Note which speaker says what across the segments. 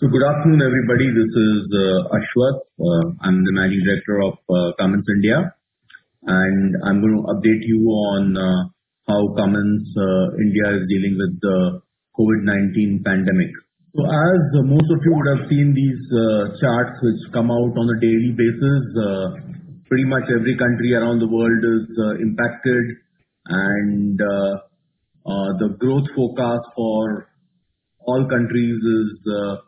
Speaker 1: Good afternoon, everybody. This is uh, Ashwath. Uh, I'm the Managing Director of uh, Cummins India, and I'm going to update you on how Cummins India is dealing with the COVID-19 pandemic. So as most of you would have seen these charts which come out on a daily basis, pretty much every country around the world is impacted and the growth forecast for all countries is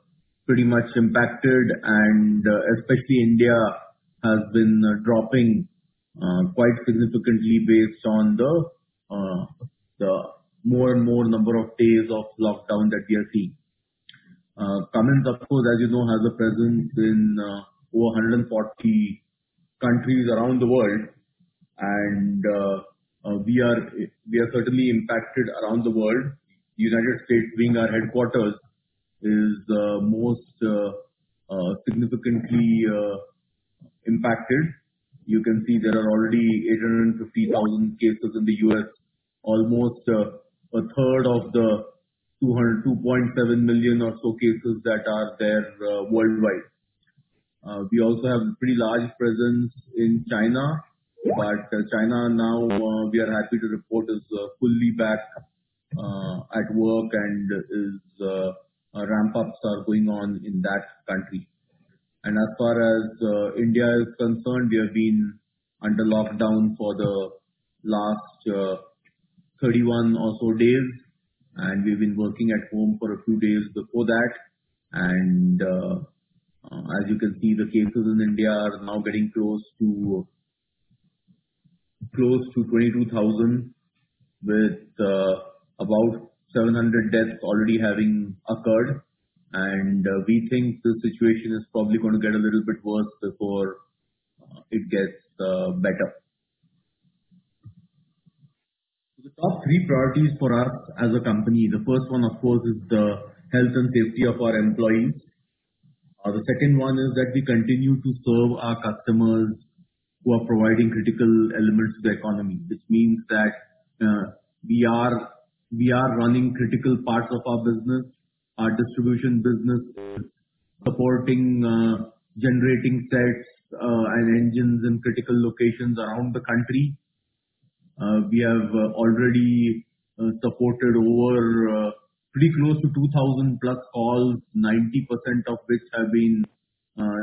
Speaker 1: pretty much impacted and uh, especially India has been uh, dropping uh, quite significantly based on the more and more number of days of lockdown that we are seeing. Cummins, of course, as you know, has a presence in over 140 countries around the world and we are, we are certainly impacted around the world. United States being our headquarters is uh, most uh, uh, significantly impacted. You can see there are already 850,000 cases in the U.S., almost a third of the 2.7 million or so cases that are there worldwide. We also have a pretty large presence in China, but China now, we are happy to report, is fully back at work and Uh, ramp-ups are going on in that country. And as far as uh, India is concerned, we have been under lockdown for the last uh, 31 or so days, and we've been working at home for a few days before that. And as you can see, the cases in India are now getting close to 22,000 with about 700 deaths already having occurred. And uh, we think the situation is probably going to get a little bit worse before uh, it gets uh, better. The top three priorities for us as a company, the first one, of course, is the health and safety of our employees. The second one is that we continue to serve our customers who are providing critical elements to the economy, which means that we are running critical parts of our business. Our distribution business is supporting uh, generating sets uh, and engines in critical locations around the country. Uh, we have already supported over pretty close to 2,000+ calls, 90% of which have been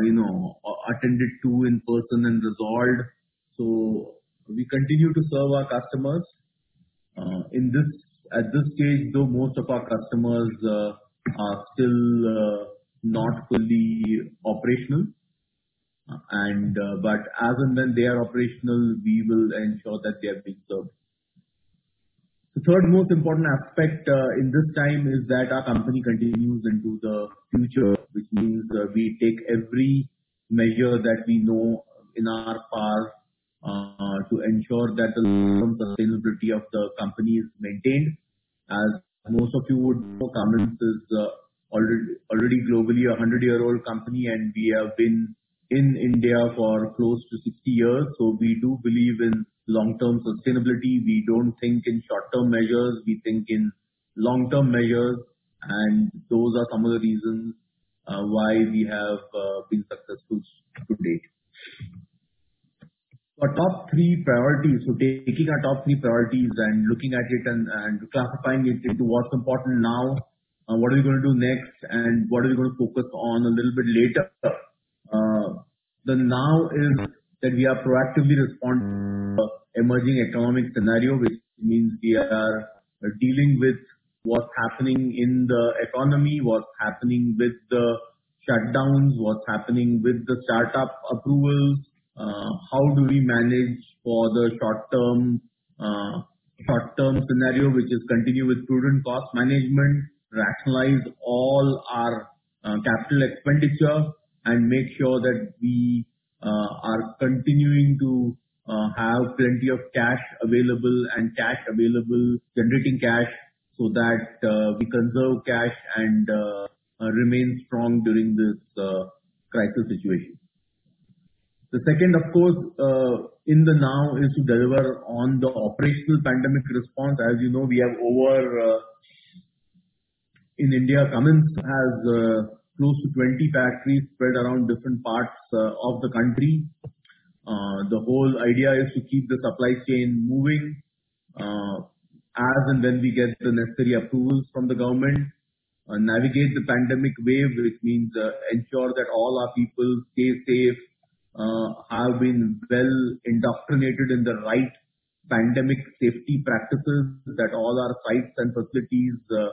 Speaker 1: you know, attended to in person and resolved. So we continue to serve our customers. At this stage, though, most of our customers uh, are still uh, not fully operational. And, uh, but as and when they are operational, we will ensure that they are being served. The third most important aspect in this time is that our company continues into the future, which means we take every measure that we know in our power Uh, to ensure that the long-term sustainability of the company is maintained. As most of you would know, Cummins is uh, already globally a 100-year-old company, and we have been in India for close to 60 years. So we do believe in long-term sustainability. We don't think in short-term measures. We think in long-term measures, and those are some of the reasons uh, why we have been successful to date. Our top three priorities. So taking our top three priorities and looking at it and classifying it into what's important now, what are we going to do next, and what are we going to focus on a little bit later. Uh the now is that we are proactively responding to the emerging economic scenario, which means we are dealing with what's happening in the economy, what's happening with the shutdowns, what's happening with the startup approvals. How do we manage for the short-term uh, short term scenario, which is continue with prudent cost management, rationalize all our capital expenditure, and make sure that we uh, are continuing to have plenty of cash available and cash available, generating cash so that we conserve cash and remain strong during this uh, crisis situation. The second, of course, uh, in the now is to deliver on the operational pandemic response. As you know, we have over uh, in India, Cummins has uh, close to 20 factories spread around different parts of the country. The whole idea is to keep the supply chain moving as and when we get the necessary approvals from the government, navigate the pandemic wave, which means ensure that all our people stay safe, Uh, have been well indoctrinated in the right pandemic safety practices, that all our sites and facilities uh,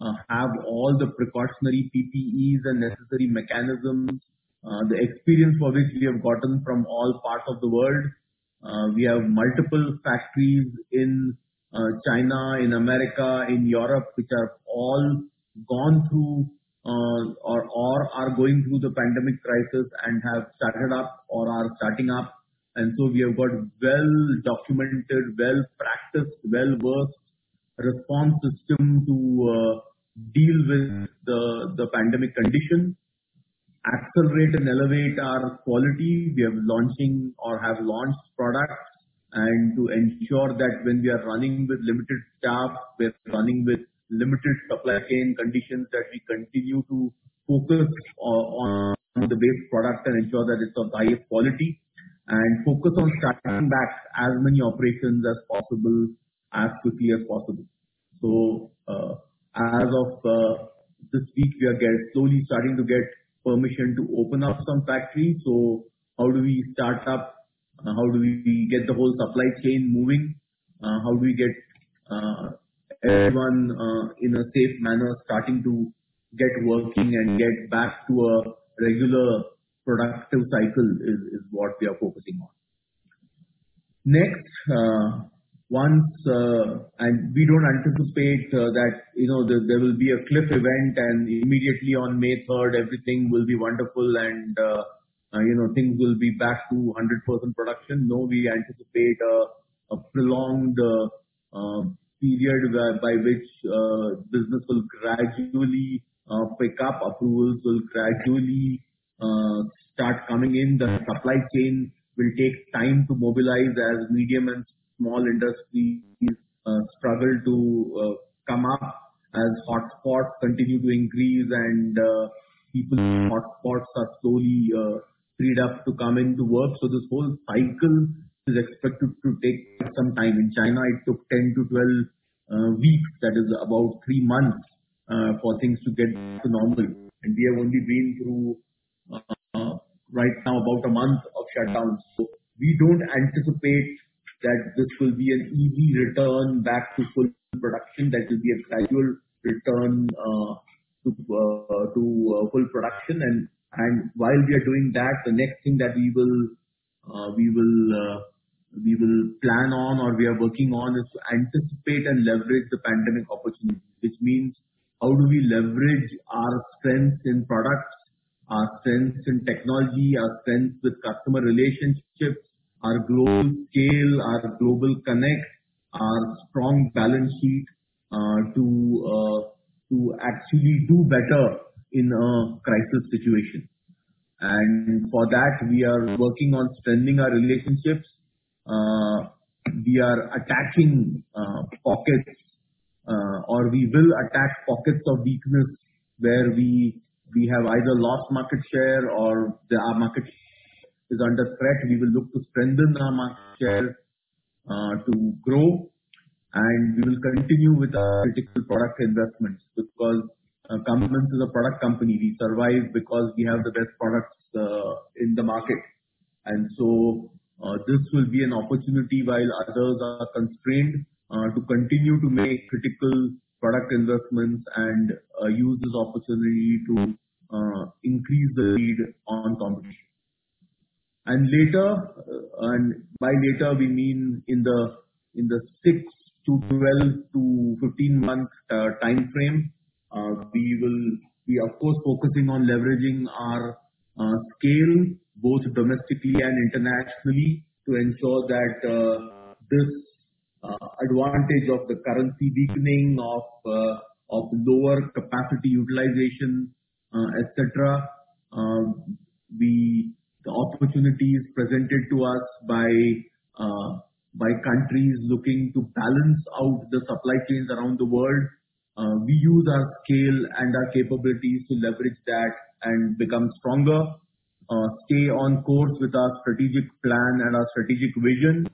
Speaker 1: uh, have all the precautionary PPEs and necessary mechanisms, the experience for which we have gotten from all parts of the world. We have multiple factories in China, in America, in Europe, which have all gone through Uh, or are going through the pandemic crisis and have started up or are starting up. And so we have got well-documented, well-practiced, well-versed response system to uh, deal with the pandemic condition, accelerate and elevate our quality. We are launching or have launched products and to ensure that when we are running with limited staff, we're running with limited supply chain conditions, that we continue to focus on the base product and ensure that it's of highest quality, and focus on starting back as many operations as possible, as quickly as possible. So uh as of uh, this week, we are slowly starting to get permission to open up some factories. So how do we start up? Uh, how do we get the whole supply chain moving? Uh, how do we get everyone in a safe manner starting to get working and get back to a regular productive cycle is what we are focusing on. Next, uh once uh and we don't anticipate that you know there will be a cliff event and immediately on May 3rd, everything will be wonderful and uh, you know, things will be back to 100% production. No, we anticipate a prolonged period by which uh, business will gradually uh, pick up, approvals will gradually uh, start coming in. The supply chain will take time to mobilize as medium and small industries struggle to come up, as hotspots continue to increase and people in hotspots are slowly freed up to come into work. So this whole cycle is expected to take some time. In China, it took 10 to 12 uh, weeks, that is about three months, uh, for things to get to normal. And we have only been through, uh, right now, about a month of shutdown. So we don't anticipate that this will be an easy return back to full production. That will be a gradual return to full production. And and while we are doing that, the next thing that we will we will plan on or we are working on is to anticipate and leverage the pandemic opportunity. Which means how do we leverage our strengths in products, our strengths in technology, our strengths with customer relationships, our global scale, our global connect, our strong balance sheet, uh, to uh, to actually do better in a crisis situation. And for that, we are working on strengthening our relationships. Uh, we are attacking uh, pockets, uh, or we will attack pockets of weakness where we we have either lost market share or our market is under threat. We will look to strengthen our market share to grow, and we will continue with our critical product investments because Cummins is a product company. We survive because we have the best products in the market. Uh, this will be an opportunity while others are constrained, uh to continue to make critical product investments and uh, use this opportunity to uh increase the lead on competition. And later, uh, and by later we mean in the six to 12 to 15 month timeframe, we will be, of course, focusing on leveraging our scale, both domestically and internationally, to ensure that uh, this uh, advantage of the currency weakening, of uh, of lower capacity utilization, et cetera, um, the opportunities presented to us by by countries looking to balance out the supply chains around the world. We use our scale and our capabilities to leverage that and become stronger, Uh, stay on course with our strategic plan and our strategic vision,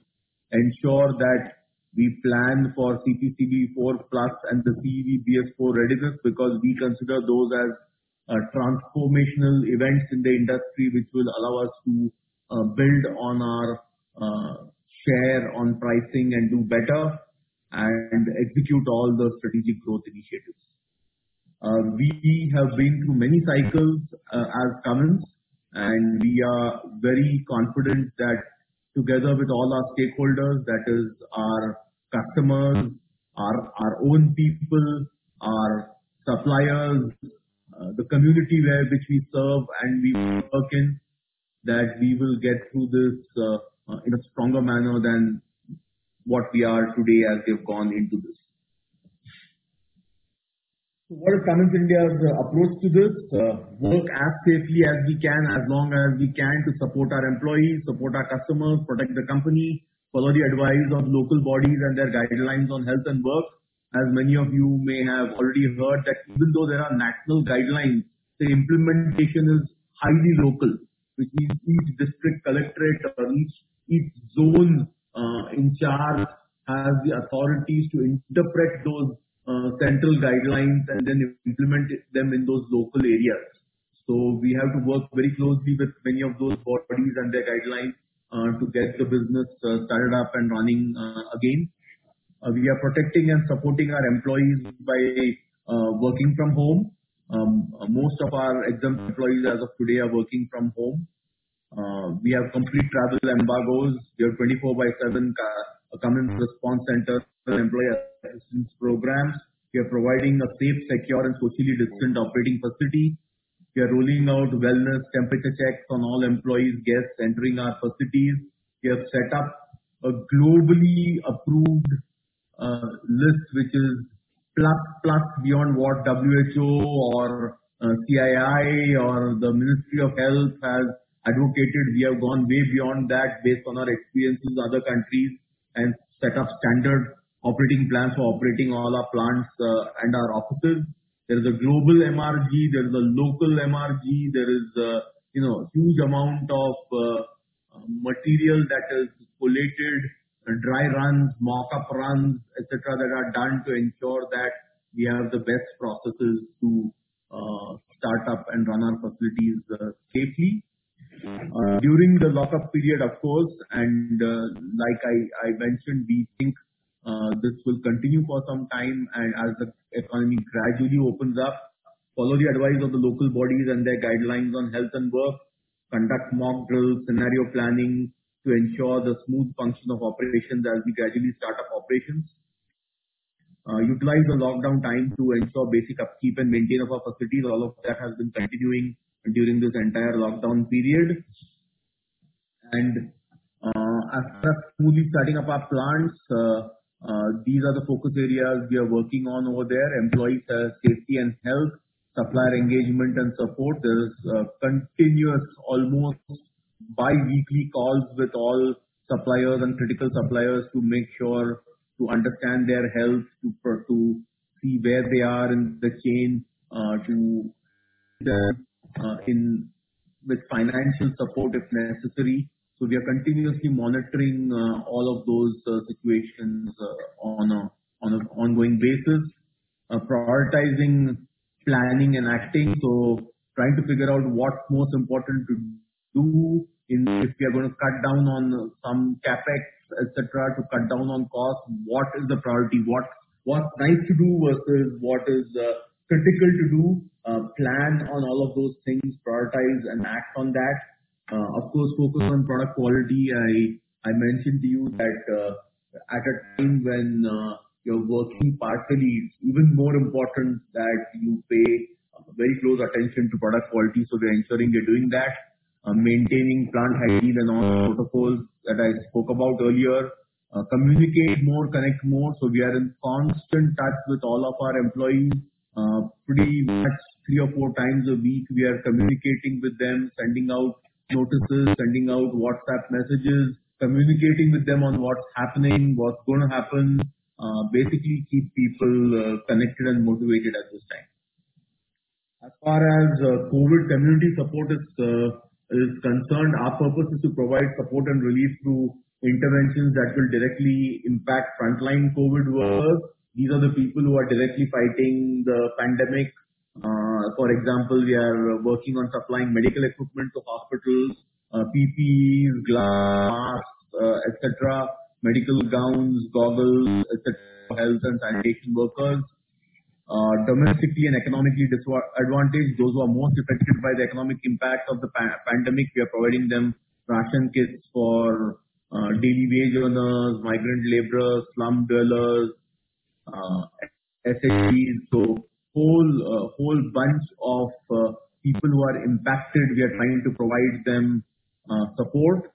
Speaker 1: ensure that we plan for CPCB4+ and the CEV BS4 readiness because we consider those as uh, transformational events in the industry which will allow us to uh, build on our share on pricing and do better and execute all the strategic growth initiatives. We have been through many cycles as Cummins, and we are very confident that together with all our stakeholders, that is our customers, our our own people, our suppliers, uh, the community where which we serve and we work in, that we will get through this uh, uh, in a stronger manner than what we are today as we have gone into this. What is Cummins India's uh, approach to this? Uh, work as safely as we can, as long as we can to support our employees, support our customers, protect the company, follow the advice of local bodies and their guidelines on health and work. As many of you may have already heard that even though there are national guidelines, the implementation is highly local, which means each district collectorate or each zone uh, in charge has the authorities to interpret those Uh, central guidelines and then implement them in those local areas. So we have to work very closely with many of those bodies and their guidelines uh to get the business uh, started up and running uh, again. We are protecting and supporting our employees by working from home. Um, most of our exempt employees as of today are working from home. Uh we have complete travel embargoes. We have 24/7 Cummins response center employee assistance programs. We are providing a safe, secure and socially distant operating facility. We are rolling out wellness temperature checks on all employees, guests entering our facilities. We have set up a globally approved uh, list which is plus beyond what WHO or uh, CII or the Ministry of Health has advocated. We have gone way beyond that based on our experiences in other countries and set up standard operating plans for operating all our plants uh, and our offices. There is a global MRG, there is a local MRG. There is uh, you know huge amount of uh, material that is collated, dry runs, mock-up runs, etc., that are done to ensure that we have the best processes to start up and run our facilities safely. During the lock-up period, of course, and like I mentioned, we think Uh, this will continue for some time and as the economy gradually opens up, follow the advice of the local bodies and their guidelines on health and work, conduct mock drills, scenario planning to ensure the smooth function of operations as we gradually start up operations. Uh, utilize the lockdown time to ensure basic upkeep and maintenance of our facilities. All of that has been continuing during this entire lockdown period. Uh, as far as smoothly starting up our plants, these are the focus areas we are working on over there. Employee safety and health, supplier engagement and support. There is continuous almost bi-weekly calls with all suppliers and critical suppliers to make sure to understand their health, to see where they are in the chain, uh to uh in with financial support if necessary. So we are continuously monitoring uh, all of those uh, situations uh, on on an ongoing basis. Prioritizing, planning and acting. So trying to figure out what's most important to do if we are gonna cut down on some CapEx, et cetera, to cut down on costs, what is the priority? What what's nice to do versus what is critical to do. Plan on all of those things, prioritize and act on that. Uh, of course, focus on product quality. I mentioned to you that uh, at a time when uh, you're working partially, it's even more important that you pay very close attention to product quality. So we're ensuring we're doing that. Maintaining plant hygiene and all protocols that I spoke about earlier. Communicate more, connect more. So we are in constant touch with all of our employees. Pretty much three or four times a week, we are communicating with them, sending out notices, sending out WhatsApp messages, communicating with them on what's happening, what's gonna happen. Uh, basically keep people uh, connected and motivated at this time. As far as uh, COVID community support is concerned, our purpose is to provide support and relief through interventions that will directly impact frontline COVID workers. These are the people who are directly fighting the pandemic. Uh, for example, we are working on supplying medical equipment to hospitals, uh, PPEs, gloves, masks, uh, et cetera, medical gowns, goggles, et cetera, for health and sanitation workers. Domestically and economically disadvantaged, those who are most affected by the economic impact of the pandemic, we are providing them ration kits for daily wage earners, migrant laborers, slum dwellers, SHBs. Whole uh, whole bunch of uh, people who are impacted, we are trying to provide them uh, support.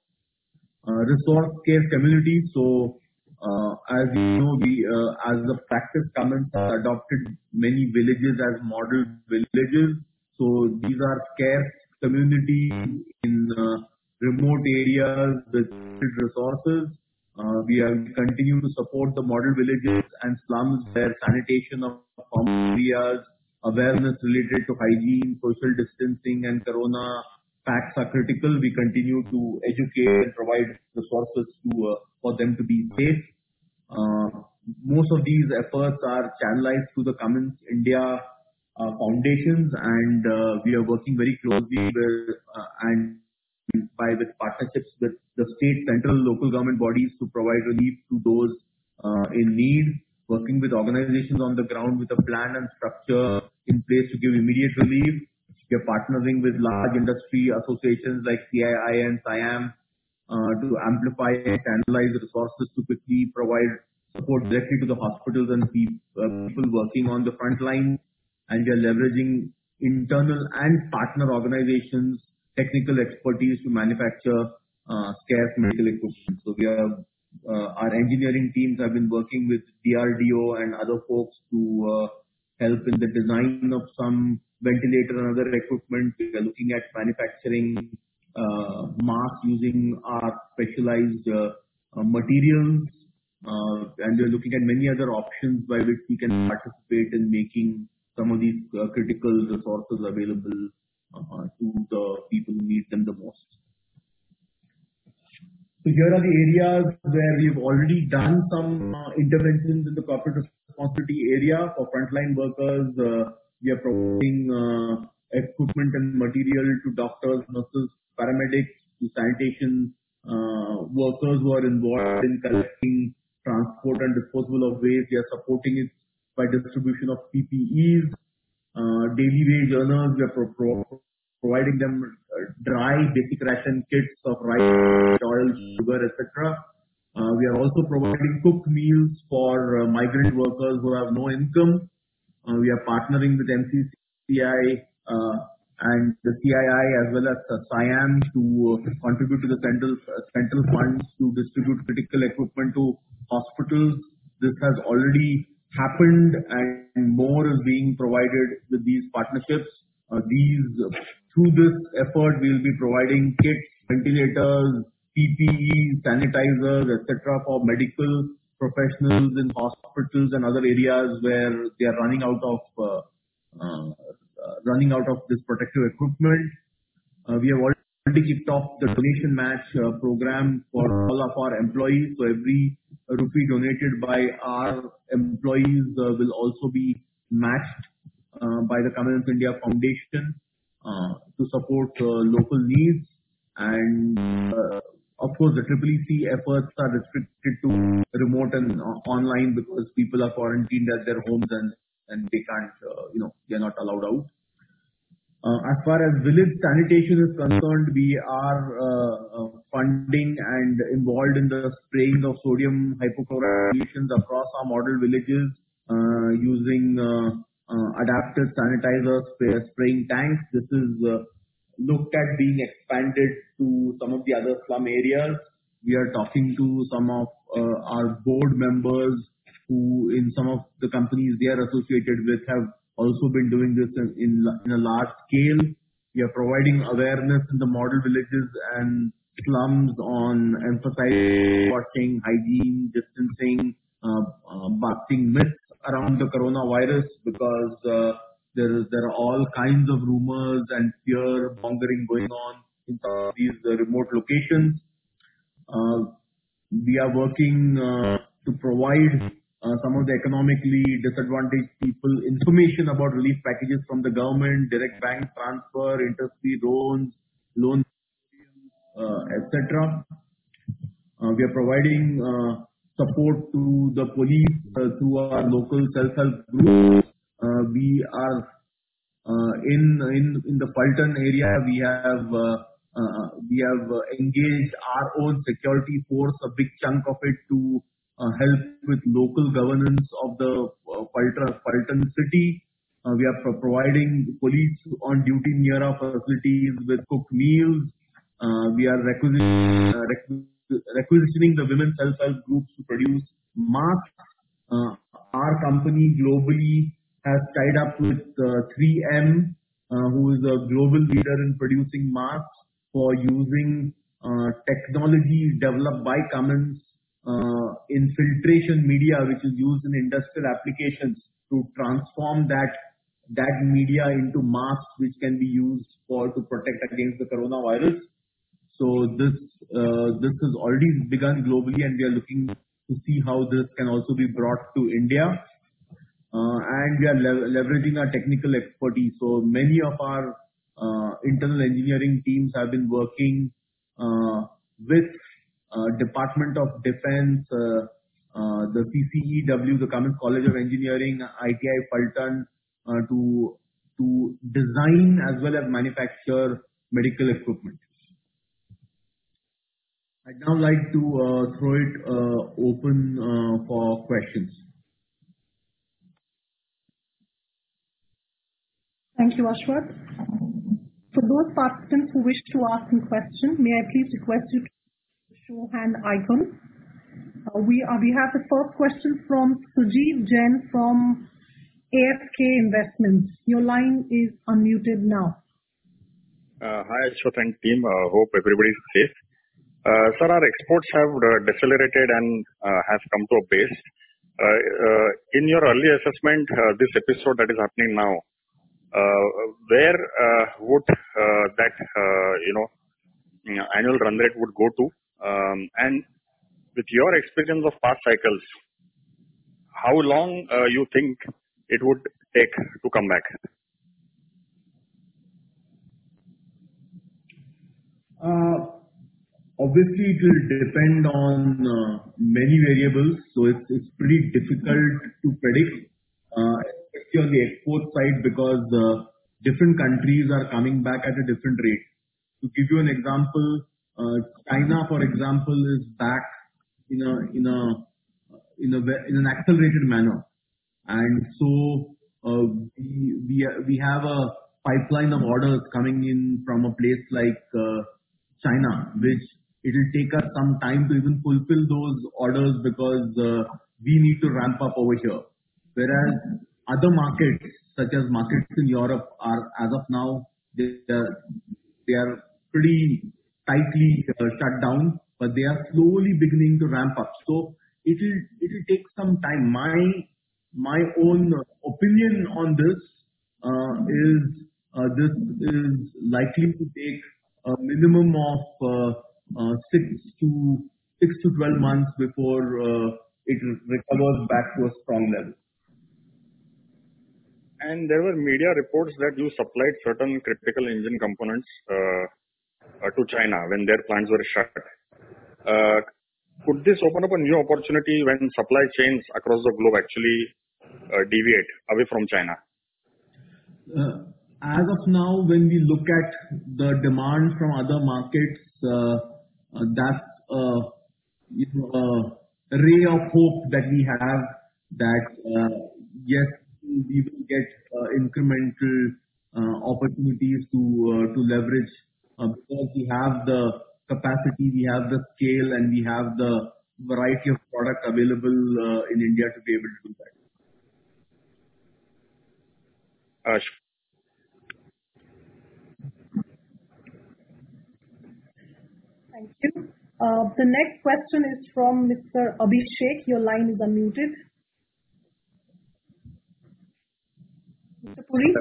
Speaker 1: Resource-scarce communities. So uh as you know, we as a practice, has adopted many villages as model villages. So these are scarce communities in remote areas with resources. We continue to support the model villages and slums where sanitation of areas, awareness related to hygiene, social distancing, and corona facts are critical. We continue to educate and provide resources uh, for them to be safe. Uh, most of these efforts are channelized through the Cummins India uh, foundations, and we are working very closely with and by with partnerships with the state, central, local government bodies to provide relief to those in need. Working with organizations on the ground with a plan and structure in place to give immediate relief. We are partnering with large industry associations like CII and SIAM uh, to amplify and channelize resources to quickly provide support directly to the hospitals and uh, people working on the front line. And we are leveraging internal and partner organizations' technical expertise to manufacture uh, scarce medical equipment. Uh, our engineering teams have been working with DRDO and other folks to uh, help in the design of some ventilator and other equipment. We are looking at manufacturing uh, masks using our specialized materials. Uh and We are looking at many other options by which we can participate in making some of these critical resources available to the people who need them the most. So here are the areas where we've already done some uh, interventions in the corporate responsibility area. For frontline workers, uh, we are providing uh, equipment and material to doctors, nurses, paramedics, to sanitation workers who are involved in collecting, transport, and disposal of waste. We are supporting it by distribution of PPEs. Daily wage earners, we are providing them dry basic ration kits of rice, oil, sugar, et cetera. Uh, we are also providing cooked meals for uh, migrant workers who have no income. Uh, we are partnering with NCCI and the CII as well as SIAM to contribute to the central funds to distribute critical equipment to hospitals. This has already happened, and more is being provided with these partnerships. Through this effort, we'll be providing kits, ventilators, PPEs, sanitizers, etc., for medical professionals in hospitals and other areas where they are running out of uh, running out of this protective equipment. Uh, we have already kicked off the donation match uh, program for all of our employees. So every rupee donated by our employees will also be matched by the Cummins India Foundation Uh, to support uh, local needs. And uh of course, the EEC efforts are restricted to remote and uh, online because people are quarantined at their homes and and they're not allowed out. As far as village sanitation is concerned, we are funding and involved in the spraying of sodium hypochlorite solutions across our model villages using Uh, adapted sanitizer spray, spraying tanks. This is uh, looked at being expanded to some of the other slum areas. We are talking to some of uh, our board members who, in some of the companies they are associated with, have also been doing this in a large scale. We are providing awareness in the model villages and slums on emphasizing washing, hygiene, distancing, busting myths around the coronavirus because uh, There are all kinds of rumors and fear-mongering going on in some of these uh, remote locations. Uh, we are working to provide some of the economically disadvantaged people information about relief packages from the government, direct bank transfer, interest-free loans, et cetera. We are providing support to the police uh, through our local self-help groups. Uh, we are uh, in the Phaltan area, we have we have engaged our own security force, a big chunk of it, to help with local governance of the Phaltan city. We are providing police on duty near our facilities with cooked meals. We are requisitioning the women self-help groups to produce masks. Uh, our company globally has tied up with uh, 3M, uh, who is a global leader in producing masks for using technology developed by Cummins in filtration media, which is used in industrial applications to transform that that media into masks, which can be used for to protect against the coronavirus. So this uh, this has already begun globally, and we are looking to see how this can also be brought to India. Uh, and we are leveraging our technical expertise. So many of our uh, internal engineering teams have been working with Department of Defense, the CCEW, the Cummins College of Engineering, ITI Phaltan, to design as well as manufacture medical equipment. I'd now like to uh, throw it uh, open uh, for questions.
Speaker 2: Thank you, Ashwath. For those participants who wish to ask a question, may I please request you to show hand icon. We have the first question from Sujit Jain from ASK Investments. Your line is unmuted now.
Speaker 3: Hi, Ashwath and team. Hope everybody's safe. Uh, sir, our exports have uh, decelerated and uh, have come to a base. In your early assessment, this episode that is happening now, where would that you know mm, annual run rate would go to? Um, and with your experience of past cycles, how long you think it would take to come back?
Speaker 1: Obviously, it will depend on uh, many variables, so it's pretty difficult to predict, uh, especially on the export side, because uh, different countries are coming back at a different rate. To give you an example, China, for example, is back in an accelerated manner. And so we have a pipeline of orders coming in from a place like China, which it'll take us some time to even fulfill those orders because uh, we need to ramp up over here. Whereas other markets, such as markets in Europe, are, as of now, they uh, are pretty tightly uh, shut down, but they are slowly beginning to ramp up. So it'll take some time. My my own opinion on this is, this is likely to take a minimum of Uh, 6-12 months before uh, it recovers back to a strong level.
Speaker 3: And there were media reports that you supplied certain critical engine components uh, to China when their plants were shut. Could this open up a new opportunity when supply chains across the globe actually deviate away from China?
Speaker 1: As of now, when we look at the demand from other markets, Uh, that's uh, a ray of hope that we have that, uh, yes, we will get incremental opportunities to to leverage because we have the capacity, we have the scale, and we have the variety of product available in India to be able to do that.
Speaker 2: Thank you. Uh, the next question is from Mr. Abhishek. Your line is unmuted. Mr. Puri?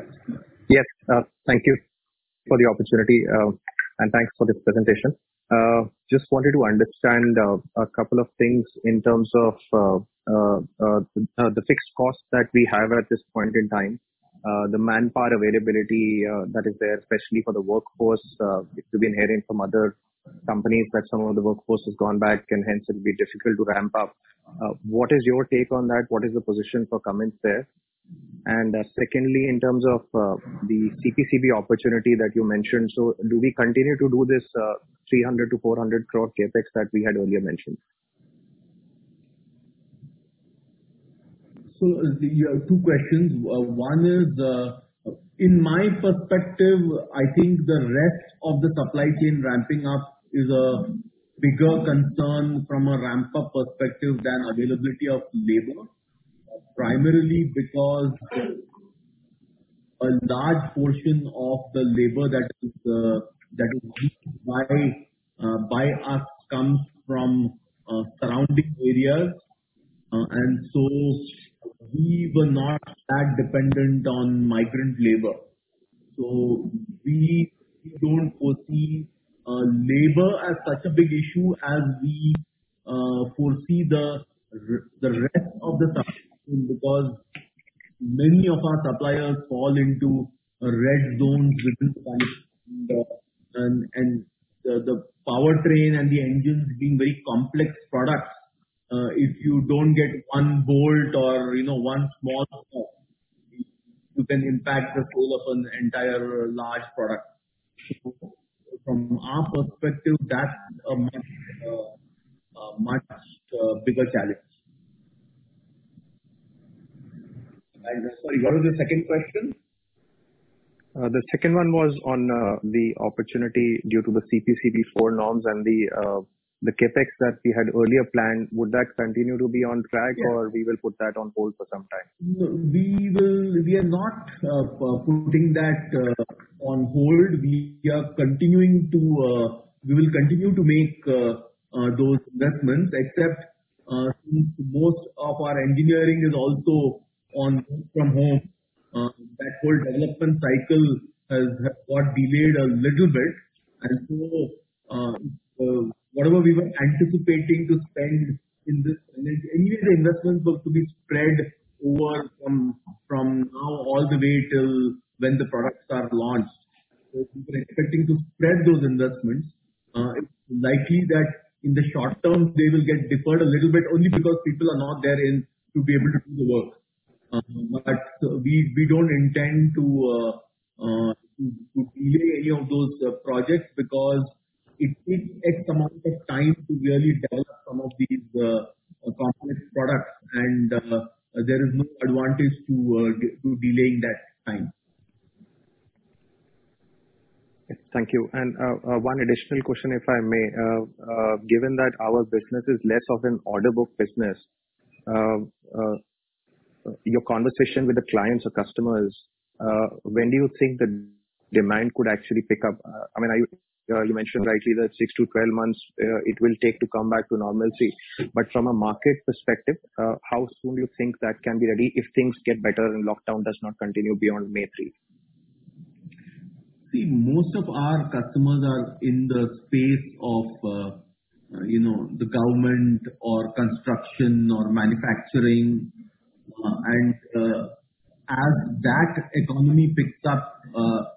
Speaker 4: Yes. Uh, thank you for the opportunity, uh, and thanks for this presentation. Just wanted to understand a couple of things in terms of the fixed costs that we have at this point in time, the manpower availability that is there, especially for the workforce. We've been hearing from other companies that some of the workforce has gone back and hence it'll be difficult to ramp up. Uh, what is your take on that? What is the position for Cummins there? And uh, secondly, in terms of uh, the CPCB opportunity that you mentioned, so do we continue to do this 300 crore-400 crore CapEx that we had earlier mentioned?
Speaker 1: So you have two questions. One is, in my perspective, I think the rest of the supply chain ramping up is a bigger concern from a ramp-up perspective than availability of labor. Primarily because a large portion of the labor that is uh, used uh, by us comes from uh, surrounding areas. Uh and so we were not that dependent on migrant labor. So we don't foresee Uh, labor as such a big issue as we uh, foresee the the rest of the supply chain, because many of our suppliers fall into red zones within the country. The powertrain and the engines being very complex products, uh, if you don't get one bolt or you know one small part, you can impact the sale of an entire large product. From our perspective, that's a much uh, uh, uh, bigger challenge. Sorry, what was the second question?
Speaker 4: The second one was on the opportunity due to the CPCB IV norms and the CapEx that we had earlier planned. Would that continue to be on track or we will put that on hold for some time?
Speaker 1: We will we are not uh, uh, putting that uh, on hold. We are continuing to uh we will continue to make those investments, except since most of our engineering is also on work from home, that whole development cycle has got delayed a little bit. Whatever we were anticipating to spend in this, anyway, the investments were to be spread over from now all the way till when the products are launched. We were expecting to spread those investments. Uh, it's likely that in the short term, they will get deferred a little bit only because people are not there in to be able to do the work. Uh, but we we don't intend to uh, delay any of those projects because it takes X amount of time to really develop some of these uh, complex products, and uh, there is no advantage uh, to delaying that time.
Speaker 4: Thank you. And one additional question, if I may. Given that our business is less of an order book business, your conversation with the clients or customers, when do you think the demand could actually pick up? I mean, are you Uh, mentioned rightly that six to twelve months uh, it will take to come back to normalcy. But from a market perspective, uh, how soon do you think that can be ready if things get better and lockdown does not continue beyond May 3?
Speaker 1: See, Most of our customers are in the space of uh uh you know, the government or construction or manufacturing. And as that economy picks up,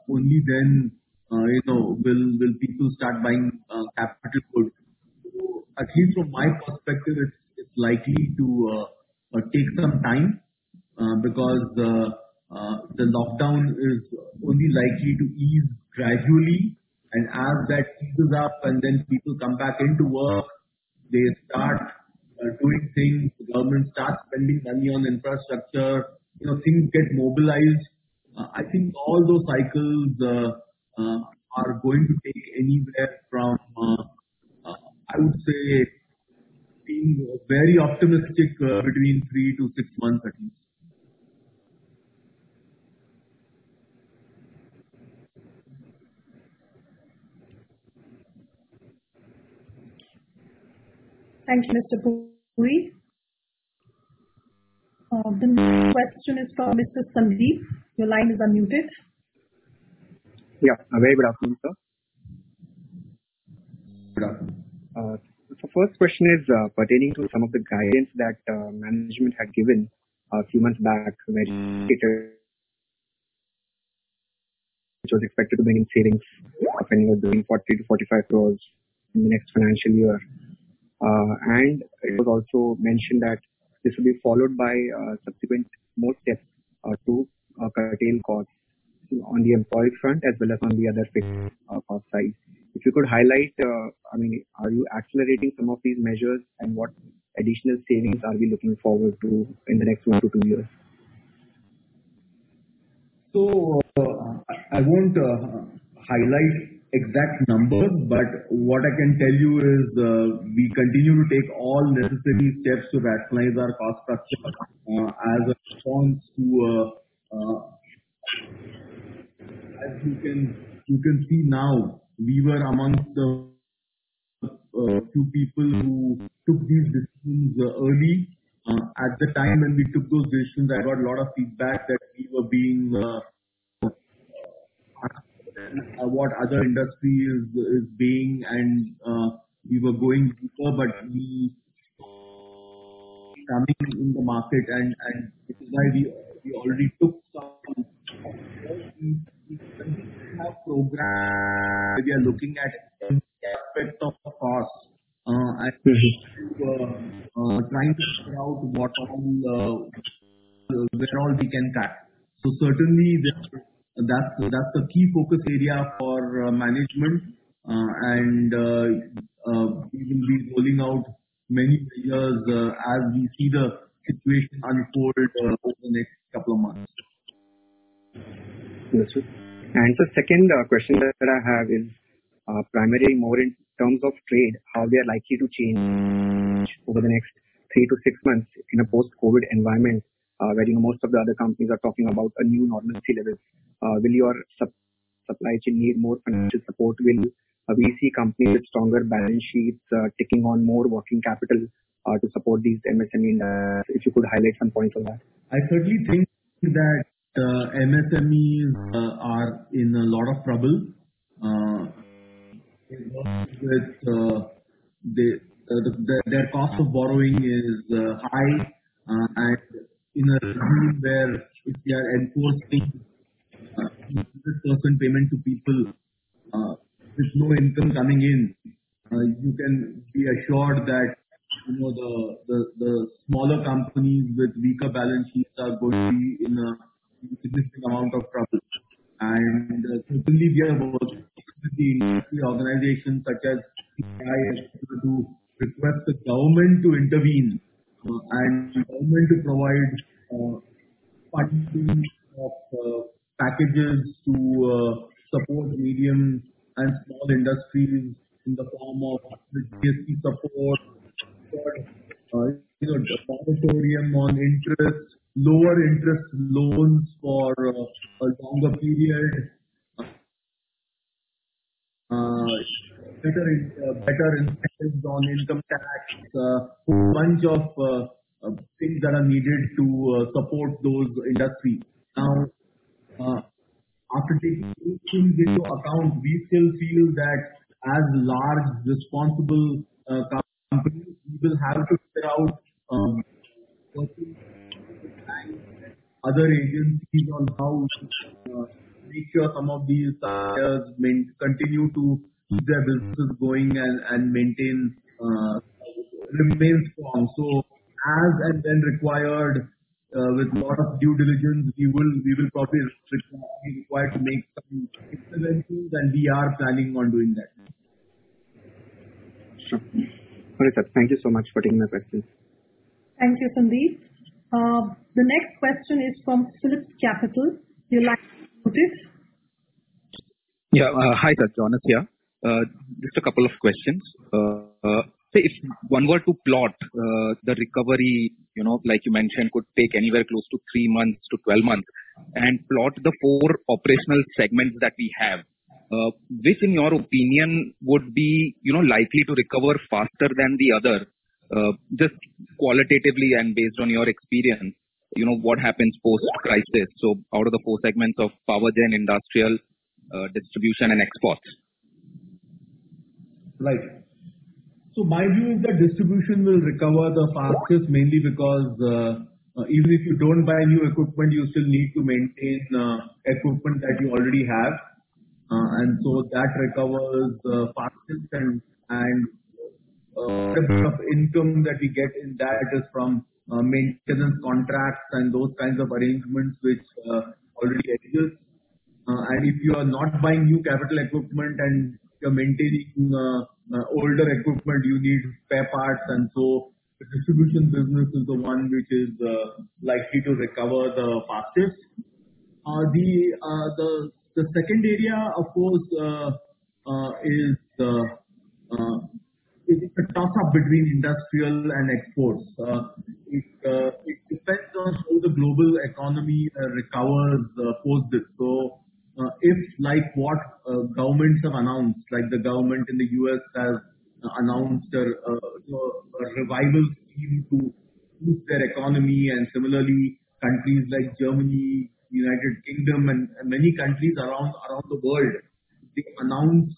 Speaker 1: only then Uh, will will people start buying uh, capital goods. At least from my perspective, it's likely to uh, take some time, because the lockdown is only likely to ease gradually. And as that eases up and then people come back into work, they start doing things, the government starts spending money on infrastructure, you know, things get mobilized. I think all those cycles Uh, are going to take anywhere from, uh, uh, I would say, being very optimistic, between three to six months at least.
Speaker 2: Thank you, Mr. Puri. The next question is from Mr. Sandeep. Your line is unmuted.
Speaker 5: Yeah. A very good afternoon, sir.
Speaker 1: Good afternoon.
Speaker 5: Uh, first question is uh, pertaining to some of the guidance that uh, management had given a few months back, where mm. which was expected to bring in savings of anywhere between 40 crores-45 crores in the next financial year. Uh and it was also mentioned that this will be followed by subsequent more steps to curtail costs on the employee front as well as on the other fixed uh, cost side. If you could highlight, uh, I mean, are you accelerating some of these measures, and what additional savings are we looking forward to in the next one to two years?
Speaker 1: So uh, I won't highlight exact numbers, but what I can tell you is we continue to take all necessary steps to rationalize our cost structure as a response to. As you can see now, we were amongst the uh, few people who took these decisions uh, early. Uh, at the time when we took those decisions, I got a lot of feedback that we were being what other industry is being, and we were going deeper, but we coming in the market and which is why we already took some program. We are looking at aspect of cost uh, and uh, uh, trying to figure out what all where all we can cut. So certainly that's a key focus area for management. And we will be rolling out many measures as we see the situation unfold over the next couple of months.
Speaker 5: Understood. And the second uh, question that I have is uh, primarily more in terms of trade, how they are likely to change over the next three to six months in a post-COVID environment, uh, where most of the other companies are talking about a new normalcy level. Will your supply chain need more financial support? Will see companies with stronger balance sheets taking on more working capital to support these MSME? If you could highlight some points on that.
Speaker 1: I certainly think that MSMEs uh, are in a lot of trouble. Uh, uh, their cost of borrowing is high, and in a regime where if they are enforcing 100% payment to people with no income coming in, you can be assured that you know the smaller companies with weaker balance sheets are going to be in a significant amount of trouble. And certainly, we are working with the industry organizations such as CCI to request the government to intervene uh, and the government to provide uh, funding of uh, packages to support medium and small industries in the form of GST support, moratorium on interest, lower interest loans for uh, a longer period, uh, better uh, better incentives on income tax, whole bunch of things that are needed to support those industries. Now, after taking those things into account, we still feel that as large, responsible companies, we will have to figure out um, working with banks and other agencies on how to uh, make sure some of these players continue to keep their businesses going and maintain uh, remain strong. So as and when required uh, with lot of due diligence, we will probably be required to make some interventions, and we are planning on doing that.
Speaker 5: Sure. All right, sir. Thank you so much for taking my questions.
Speaker 2: Thank you, Sandeep. The next question is from Phillip Capital. Your line is unmuted.
Speaker 6: Yeah. Uh, hi, sir. Jonas here. Uh, just a couple of questions. Uh, if one were to plot the recovery, you know, like you mentioned, could take anywhere close to three months to 12 months, and plot the four operational segments that we have, which in your opinion would be you know, likely to recover faster than the other? Just qualitatively and based on your experience, what happens post-crisis. So out of the four segments of power gen, industrial, uh, distribution, and exports.
Speaker 1: Right. So my view is that distribution will recover the fastest, mainly because uh, even if you don't buy new equipment, you still need to maintain uh, equipment that you already have. And so that recovers fastest and the bit of income that we get in that is from Uh, maintenance contracts and those kinds of arrangements which uh, already exist. Uh, and if you are not buying new capital equipment and you're maintaining older equipment, you need spare parts. And so the distribution business is the one which is likely to recover the fastest. The second area, of course, is a toss-up between industrial and exports. Uh, uh, it depends on how the global economy uh, recovers post this. If like what governments have announced, like the government in the U.S. has announced a revival scheme to boost their economy, and similarly, countries like Germany, United Kingdom, and many countries around around the world, they announce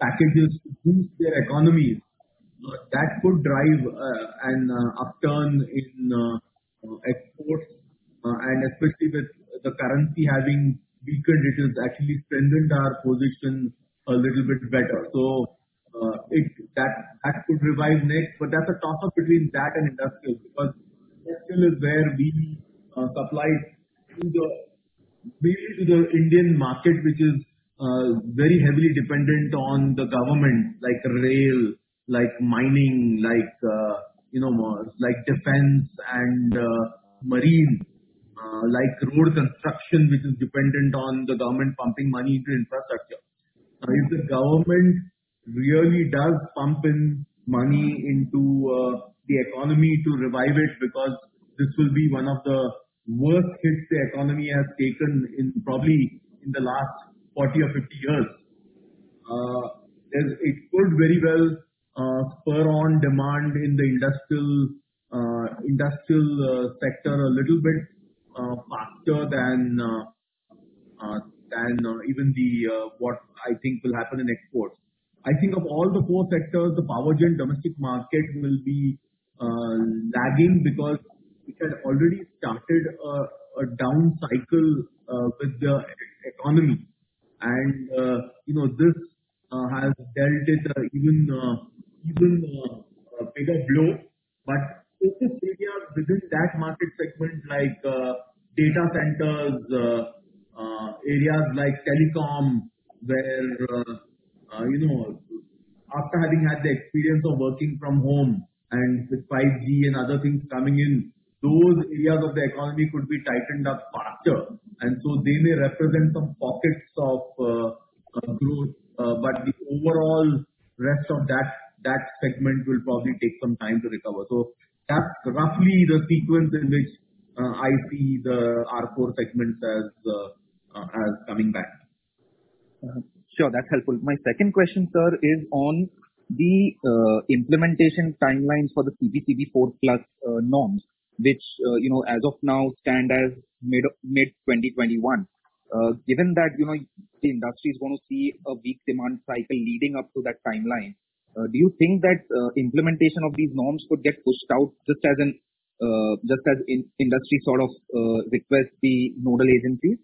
Speaker 1: packages to boost their economies. That could drive uh, an uh, upturn in uh, exports, and especially with the currency having weakened, it has actually strengthened our position a little bit better. So uh that could revive next, but that's a toss-up between that and industrial, because industrial is where we supply mainly to the Indian market, which is very heavily dependent on the government, like rail, like mining, like uh you know like defense and uh, marine, uh, like road construction, which is dependent on the government pumping money into infrastructure. If the government really does pump in money into uh, the economy to revive it, because this will be one of the worst hits the economy has taken in probably in the last 40 or 50 years. It could very well Uh, spur on demand in the industrial uh, industrial uh, sector a little bit faster than than even the what I think will happen in exports. I think of all the four sectors, the power gen domestic market will be lagging because it had already started a down cycle with the economy. And uh you know this has dealt it even Uh, bigger blow. But focus areas within that market segment like uh, data centers, uh, areas like telecom, where you know after having had the experience of working from home and with 5G and other things coming in, those areas of the economy could be tightened up faster. And so they may represent some pockets of growth. But the overall rest of that segment will probably take some time to recover. So that's roughly the sequence in which uh, I see the our core segments as uh, as coming back. Uh-huh.
Speaker 6: Sure. That's helpful. My second question, sir, is on the uh, implementation timelines for the CPCB IV+ norms, which uh you know as of now stand as mid-2021. Given that you know, the industry is going to see a weak demand cycle leading up to that timeline, Uh, do you think that uh, implementation of these norms could get pushed out just as an uh just as in industry sort of uh, requests the nodal agencies?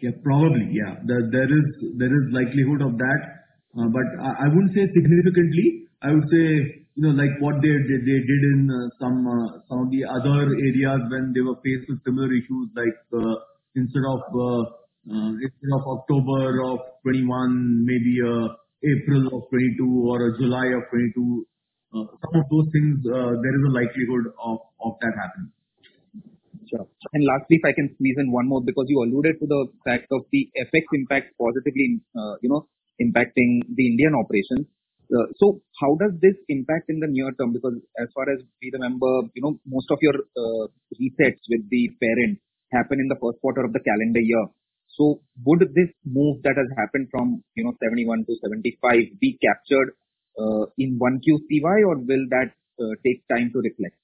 Speaker 1: Yeah, probably. Yeah. There is likelihood of that. But I wouldn't say significantly. I would say, you know, like what they did in some of the other areas when they were faced with similar issues, like instead of October of 2021, maybe April of 2022 or July of 2022. Uh, some of those things, uh, there is a likelihood of that happening.
Speaker 6: Sure. And lastly, if I can squeeze in one more, because you alluded to the fact of the FX impact positively uh, you know, impacting the Indian operations. So how does this impact in the near term? Because as far as we remember, you know, most of your resets with the parent happen in the first quarter of the calendar year. So would this move that has happened from you know, 71 to 75 be captured uh, in 1Q CY or will that uh, take time to reflect?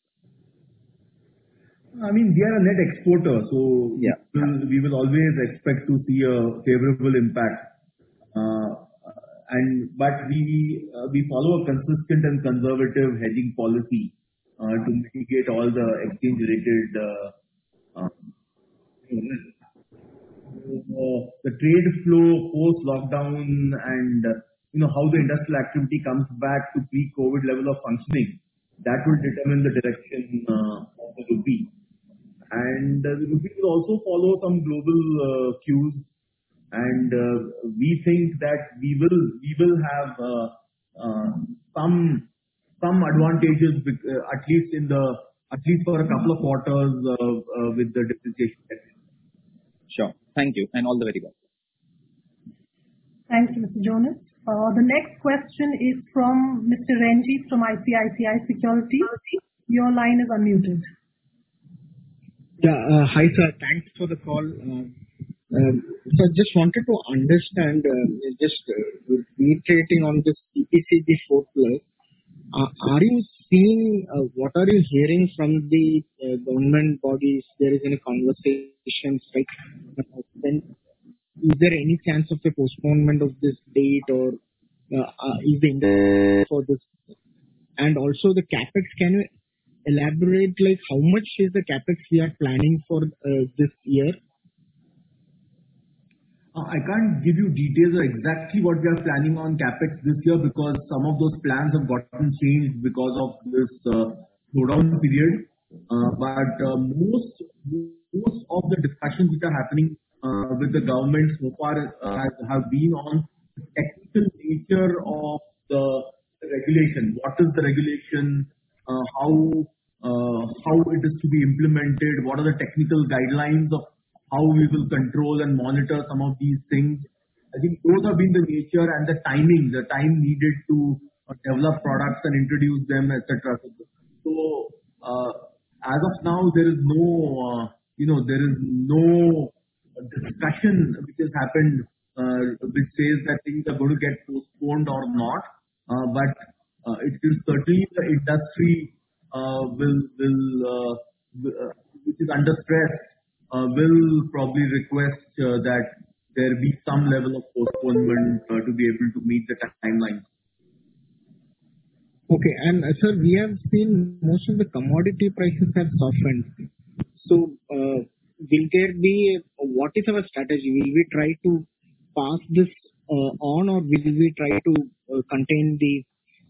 Speaker 1: I mean, we are a net exporter.
Speaker 6: So- Yeah.
Speaker 1: We will always expect to see a favorable impact. Uh, and but we follow a consistent and conservative hedging policy to mitigate all the exchange-related. The trade flow post-lockdown and you know how the industrial activity comes back to pre-COVID level of functioning, that will determine the direction uh, of the rupee. And uh, the rupee will also follow some global uh, cues, and we think that we will we will have some some advantages, at least in the at least for a couple of quarters with the depreciation hedging.
Speaker 6: Sure. Thank you, and all the very best.
Speaker 2: Thank you, Mr. Jonas. Uh, the next question is from Mr. Renjith from ICICI Securities. Your line is unmuted.
Speaker 7: Yeah. Uh, hi, sir. Thanks for the call. Um, um, sir, just wanted to understand, uh, just reiterating on this CPCB IV+, Uh, what are you hearing from the uh, government bodies? There is any conversations right now? Is there any chance of a postponement of this date or uh, is the for this? And also the CapEx, can you elaborate, like how much is the CapEx we are planning for this year?
Speaker 1: Uh, I can't give you details of exactly what we are planning on CapEx this year because some of those plans have gotten changed because of this uh, slowdown period. Uh, but most most of the discussions which are happening with the government so far have been on the technical nature of the regulation. What is the regulation? How how it is to be implemented? What are the technical guidelines of how we will control and monitor some of these things? I think those have been the nature and the timing, the time needed to develop products and introduce them, etc. So, uh, as of now, there is no uh you know there is no uh discussion which has happened which says that things are going to get postponed or not. But it is certainly the industry uh, will, will, uh, which is under stress Uh, will probably request uh, that there be some level of postponement uh, to be able to meet the timelines.
Speaker 7: Okay. And sir, we have seen most of the commodity prices have softened. So will there be what is our strategy? Will we try to pass this on or will we try to contain the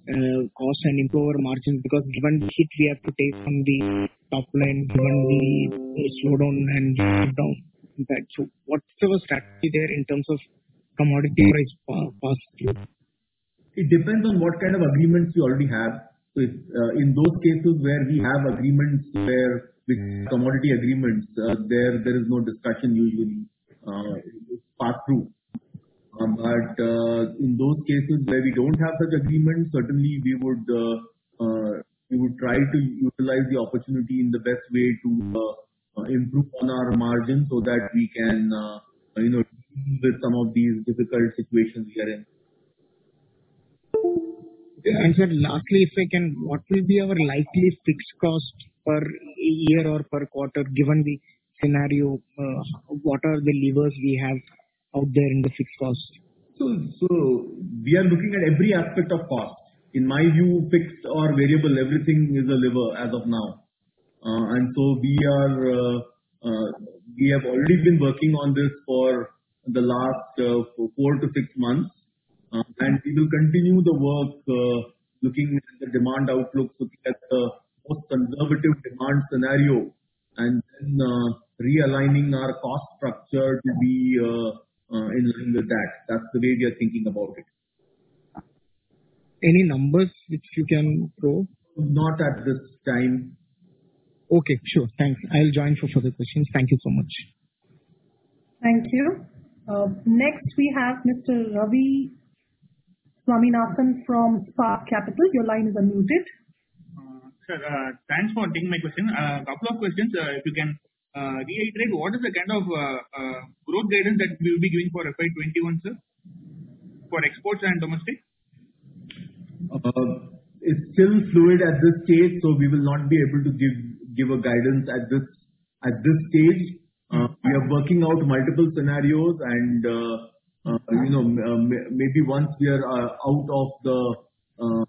Speaker 7: Uh, cost and improve our margins? Because given the hit we have to take from the top line, given the slowdown and lockdown impact. What's our strategy there in terms of commodity price pass-through?
Speaker 1: It depends on what kind of agreements we already have. Uh, in those cases where we have agreements where with commodity agreements, uh, there there is no discussion usually. It's passed through. But uh, in those cases where we don't have such agreements, certainly we would uh, we would try to utilize the opportunity in the best way to uh, improve on our margins so that we can deal with some of these difficult situations we are in.
Speaker 7: Sir, lastly, if I can, what will be our likely fixed cost per year or per quarter, given the scenario? What are the levers we have out there in the fixed cost?
Speaker 1: We are looking at every aspect of cost. In my view, fixed or variable, everything is a lever as of now. Uh and so we are, uh, uh, we have already been working on this for the last uh, four to six months. And we will continue the work, looking at the demand outlooks, looking at the most conservative demand scenario, and then realigning our cost structure to be Uh, in line with that. That's the way we are thinking about it.
Speaker 7: Any numbers which you can throw?
Speaker 1: Not at this time.
Speaker 7: Okay, sure. Thanks. I'll join for further questions. Thank you so much.
Speaker 2: Thank you. Uh, next we have Mr. Ravi Swaminathan from Spark Capital. Your line is unmuted.
Speaker 8: Uh, sir, thanks for taking my question. A couple of questions. If you can Uh, reiterate what is the kind of uh, uh, growth guidance that we will be giving for FY 2021, sir, for exports and domestic?
Speaker 1: It's still fluid at this stage, so we will not be able to give give a guidance at this at this stage. We are working out multiple scenarios and you know, maybe once we are out of the uh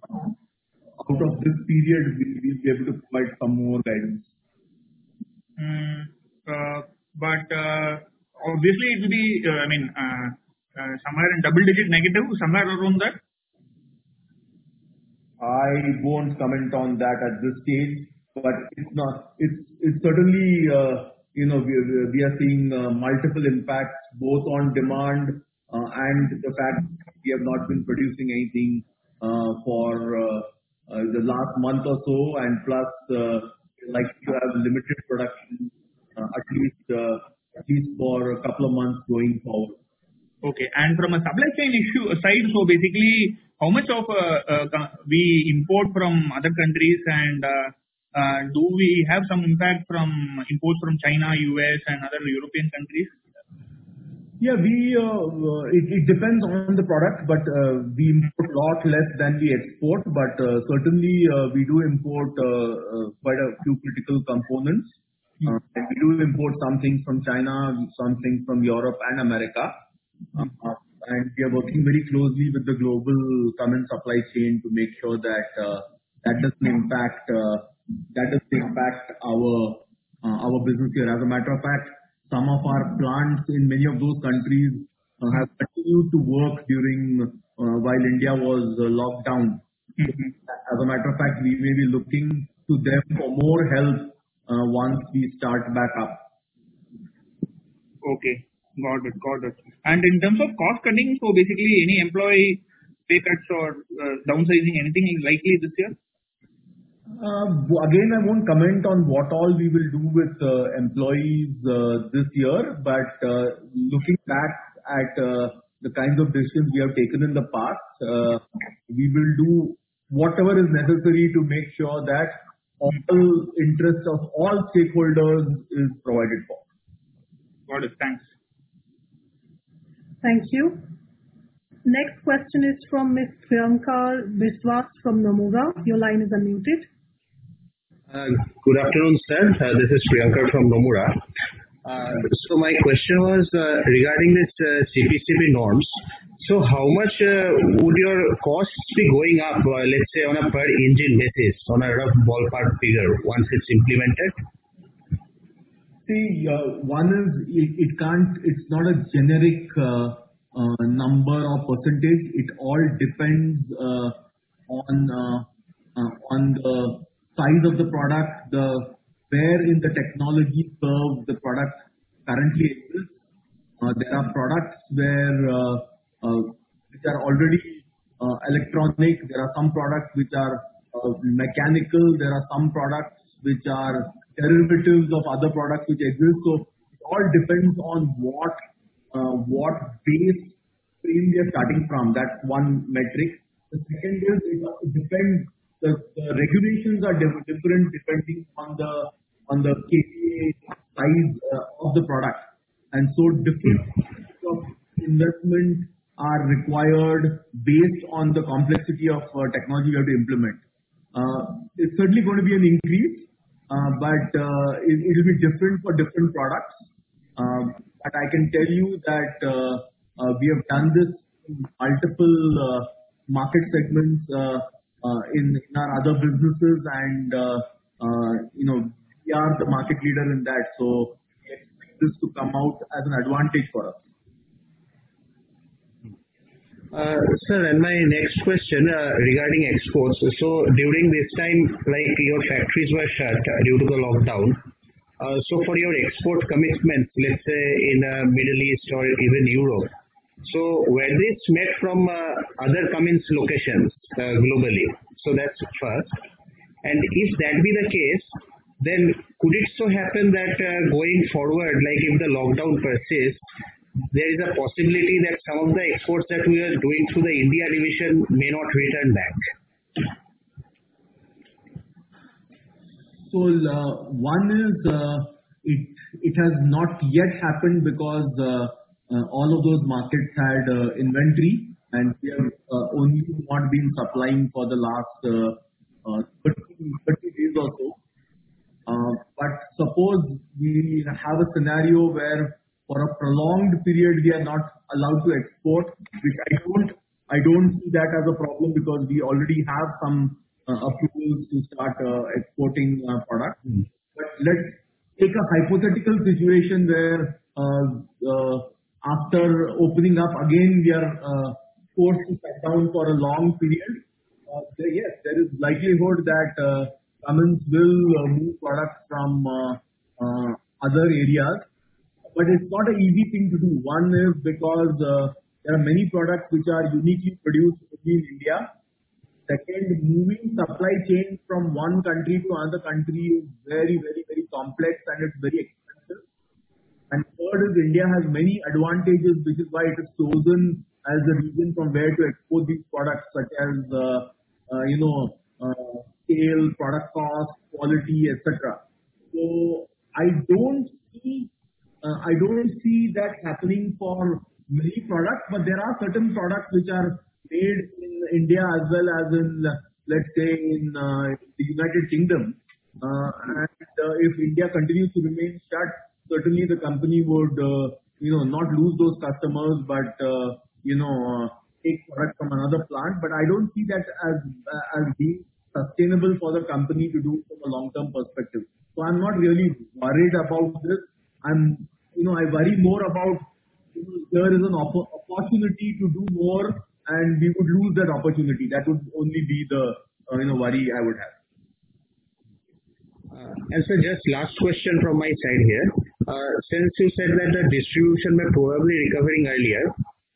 Speaker 1: out of this period, we'll be able to provide some more guidance.
Speaker 8: Mm, uh, but uh, obviously it will be uh, I mean, somewhere in double-digit negative, somewhere around that?
Speaker 1: I won't comment on that at this stage. But it's not it's certainly, uh you know we are seeing multiple impacts both on demand and the fact we have not been producing anything for the last month or so, and plus likely to have limited production uh, uh, at least for a couple of months going forward.
Speaker 8: Okay. And from a supply chain issue side, so basically how much of uh, we import from other countries and do we have some impact from imports from China, U.S., and other European countries?
Speaker 1: Yeah. We, uh, uh it depends on the product, but uh, we import a lot less than we export. But uh, certainly, we do import quite a few critical components. Hmm. And we do import some things from China, some things from Europe and America. Hmm. And we are working very closely with the global Cummins supply chain to make sure that uh that doesn't impact uh that doesn't impact our uh our business here. As a matter of fact, some of our plants in many of those countries uh, have continued to work during uh while India was uh, locked down. Mm-hmm. As a matter of fact, we may be looking to them for more help uh, once we start back up.
Speaker 8: Okay. Got it. Got it. And in terms of cost cutting, so basically any employee pay cuts or downsizing, anything is likely this year?
Speaker 1: Uh, again, I won't comment on what all we will do with uh, employees uh, this year. But looking back at the kinds of decisions we have taken in the past, we will do whatever is necessary to make sure that all interest of all stakeholders is provided for.
Speaker 8: Got it. Thanks.
Speaker 2: Thank you. Next question is from Ms. Priyankar Biswas from Nomura. Your line is unmuted.
Speaker 9: Good afternoon, sir. Uh, this is Priyankar from Nomura. Uh, so my question was uh, regarding this CPCB norms. So how much would your costs be going up, let's say, on a per engine basis, on a rough ballpark figure once it's implemented?
Speaker 1: See, one is, it can't. it's not a generic number or percentage. It all depends on the size of the product, the where in the technology curve the product currently exists. Uh, there are products uh, uh, which are already electronic. There are some products which are mechanical. There are some products which are derivatives of other products which exist. So it all depends on what what base frame we are starting from. That's one metric. The second is, the regulations are different depending on the kVA size uh, of the product. And so different investment are required based on the complexity of uh, technology we have to implement. Uh, it's certainly going to be an increase, but it will be different for different products. Um, but I can tell you that we have done this in multiple market segments Uh, in our other businesses and uh uh you know we are the market leader in that. So We expect this to come out as an advantage for us.
Speaker 9: Uh, sir, and my next question uh, regarding exports. So during this time, like your factories were shut due to the lockdown. So for your export commitments, let's say in Middle East or even Europe, were these met from uh, other Cummins locations uh, globally? So that's first. And If that be the case, then could it so happen that uh, going forward, like if the lockdown persists, there is a possibility that some of the exports that we are doing through the India division may not return back?
Speaker 1: So one is, it has not yet happened because Uh, all of those markets had uh, inventory, and we have uh, only not been supplying for the last 30 days or so. But suppose we have a scenario where for a prolonged period we are not allowed to export, which I don't see that as a problem because we already have some approvals to start exporting products. Mm-hmm. But let's take a hypothetical situation where after opening up again, we are uh, forced to shut down for a long period. Uh, yes, there is likelihood that uh, Cummins will move products from other areas, but it's not an easy thing to do. One is because there are many products which are uniquely produced only in India. Second, moving supply chain from one country to another country is very very, very complex and it's very expensive. Third is India has many advantages, which is why it is chosen as a region from where to export these products, such as uh, uh, you know uh, scale, product cost, quality, etc. So I don't see uh I don't see that happening for many products, but there are certain products which are made in India as well as in, let's say, in the United Kingdom. And if India continues to remain shut, certainly the company would uh you know not lose those customers, but take product from another plant. But I don't see that as being sustainable for the company to do from a long-term perspective. So I'm not really worried about this. I worry more about there is an opportunity to do more, and we would lose that opportunity. That would only be the uh you know worry I would have.
Speaker 9: Sir, just last question from my side here. Uh, since you said that the distribution may probably recovering earlier,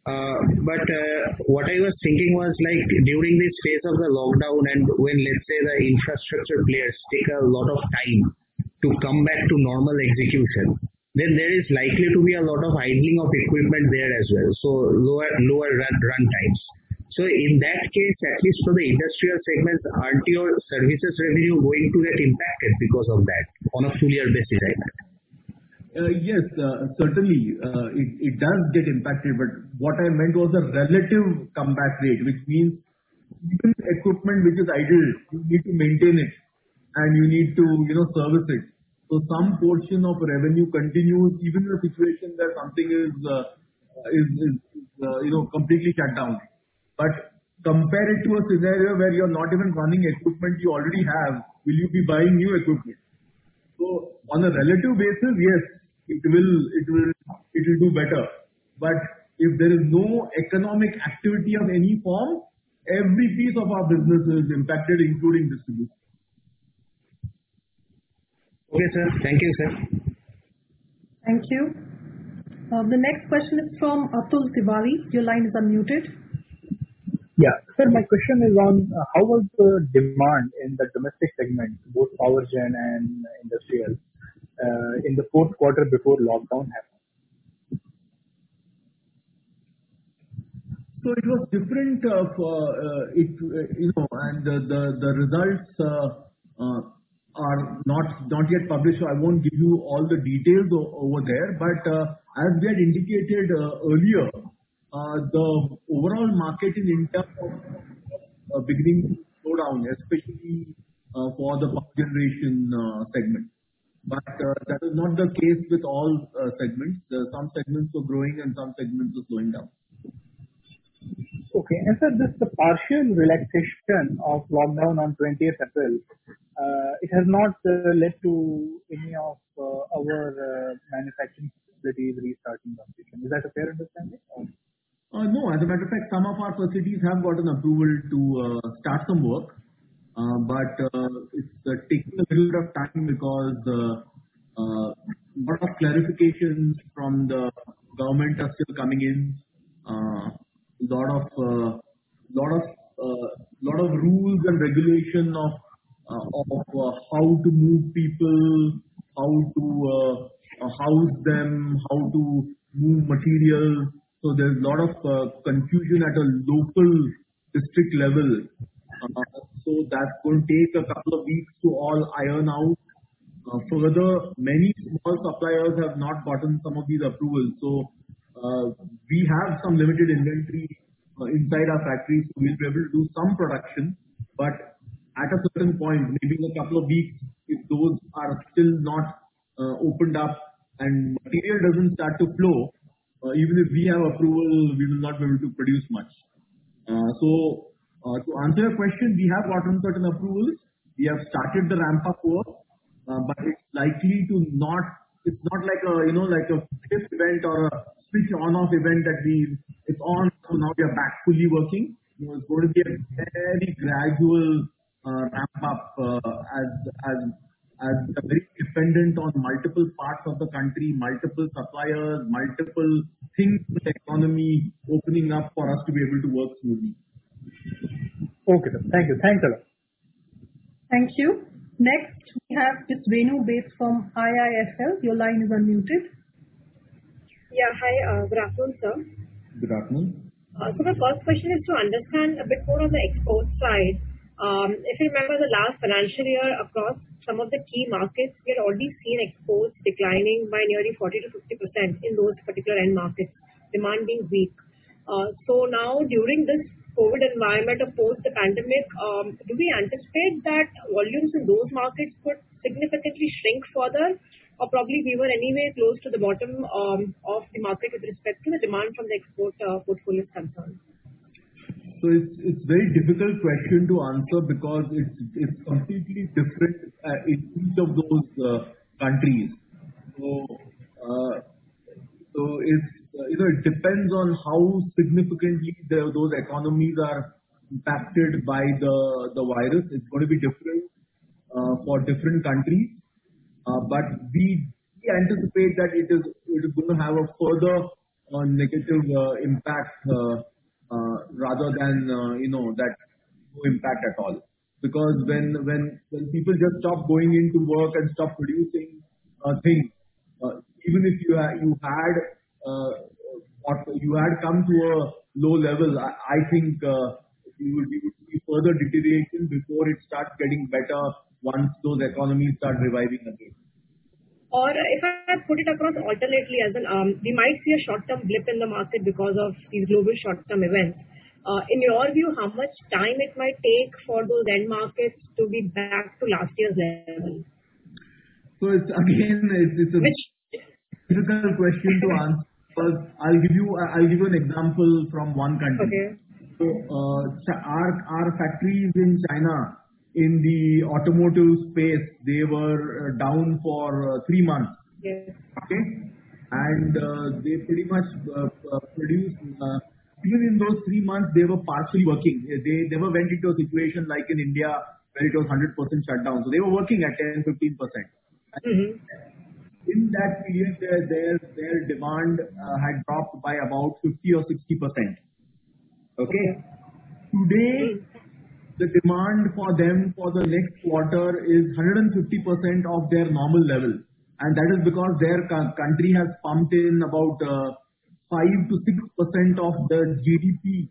Speaker 9: uh, but uh, what I was thinking was like during this phase of the lockdown and when, let's say, the infrastructure players take a lot of time to come back to normal execution, then there is likely to be a lot of idling of equipment there as well, so lower run times. So in that case, at least for the industrial segments, aren't your services revenue going to get impacted because of that on a full year basis, I? Uh,
Speaker 1: yes, uh, certainly, uh, it does get impacted. But what I meant was the relative comeback rate, which means even equipment which is idle, you need to maintain it and you need to you know, service it. So some portion of revenue continues even in a situation where something is you know, completely shut down. But compare it to a scenario where you're not even running equipment you already have, will you be buying new equipment? So on a relative basis, yes, it will it will it will do better. But if there is no economic activity of any form, every piece of our business is impacted, including distribution.
Speaker 9: Okay, sir. Thank you, sir.
Speaker 2: Thank you. Uh, the next question is from Atul Tiwari. Your line is unmuted.
Speaker 10: Yeah. Sir, my question is on uh, how was the demand in the domestic segment, both power gen and industrial, Uh, in the fourth quarter before lockdown happened?
Speaker 1: So it was different, uh, uh, and the the results are not not yet published, so I won't give you all the details over there. But uh as we had indicated earlier, the overall market is in India was beginning to slow down, especially for the power generation segment. But uh, that is not the case with all uh, segments. Some segments were growing and some segments were slowing down.
Speaker 10: Okay. Sir, this partial relaxation of lockdown on 20th April, uh, it has not led to any of our manufacturing facilities restarting operation. Is that a fair understanding?
Speaker 1: No. As a matter of fact, some of our facilities have gotten approval to start some work. Uh, but uh, it's taking a little bit of time because a lot of clarifications from the government are still coming in. A lot of uh lot of uh lot of rules and regulation of of how to move people, how to house them, how to move materials. So there's a lot of confusion at a local district level. So that's going to take a couple of weeks to all iron out. Uh, Further, many small suppliers have not gotten some of these approvals. So uh, we have some limited inventory uh, inside our factories, so we'll be able to do some production. But at a certain point, maybe in a couple of weeks, if those are still not opened up and material doesn't start to flow, even if we have approval, we will not be able to produce much. Uh, to answer your question, we have gotten certain approvals. We have started the ramp-up work, uh, but it's likely to not it's not like a, you know like a cliff event or a switch on/off event that we, it's on, so now we are back fully working. It's going to be a very gradual uh, ramp-up as we are very dependent on multiple parts of the country, multiple suppliers, multiple things in the economy opening up for us to be able to work smoothly.
Speaker 10: Okay, sir. Thank you. Thanks a lot.
Speaker 2: Thank you. Next, we have Ms. Renu Baid from IIFL. Your line is unmuted.
Speaker 11: Yeah. Hi. Uh, good afternoon, sir.
Speaker 1: Good afternoon.
Speaker 11: Uh, so my first question is to understand a bit more on the export side. Um, if you remember the last financial year across some of the key markets, we had already seen exports declining by nearly 40%-50% in those particular end markets, demand being weak. Uh, so now during this COVID environment or post the pandemic, um, do we anticipate that volumes in those markets could significantly shrink further? Or probably we were anyway close to the bottom um, of the market with respect to the demand from the export uh, portfolio is concerned?
Speaker 1: So it's it's very difficult question to answer because it's it's completely different uh, in each of those uh, countries. You know, it depends on how significantly those economies are impacted by the the virus. It's going to be different uh, for different countries. Uh, but we anticipate that it is going to have a further uh, negative impact rather than uh you know that no impact at all. Because when when when people just stop going into work and stop producing things, even if you you had come to a low level, I think uh, we would see further deterioration before it starts getting better once those economies start reviving again.
Speaker 11: Or if I put it across alternately as in, um, we might see a short-term blip in the market because of these global short-term events. Uh, in your view, how much time it might take for those end markets to be back to last year's level?
Speaker 1: So again, it's a difficult question to answer, I'll give you uh I'll give you an example from one country.
Speaker 11: Okay.
Speaker 1: Uh, our factories in China, in the automotive space, they were uh, down for uh, three months.
Speaker 11: Yes.
Speaker 1: Okay? And they pretty much produced, even in those three months, they were partially working. They never went into a situation like in India where it was 100% shut down. So they were working at 10%, 15%. In that period, uh, their demand uh, had dropped by about 50 or 60%. Okay? Today, the demand for them for the next quarter is 150% of their normal level. And that is because their country has pumped in about uh, 5%-6% of the GDP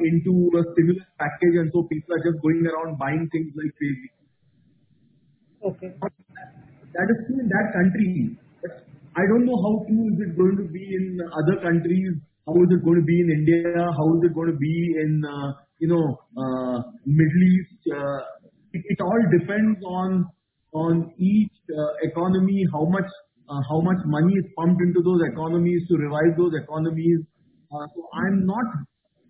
Speaker 1: into a stimulus package, and so people are just going around buying things like crazy.
Speaker 11: Okay.
Speaker 1: That is true in that country. I don't know how true is it going to be in other countries. How is it going to be in India? How is it going to be in uh, you know uh, Middle East? Uh, it all depends on on each economy, how much how much money is pumped into those economies to revive those economies. So I'm not.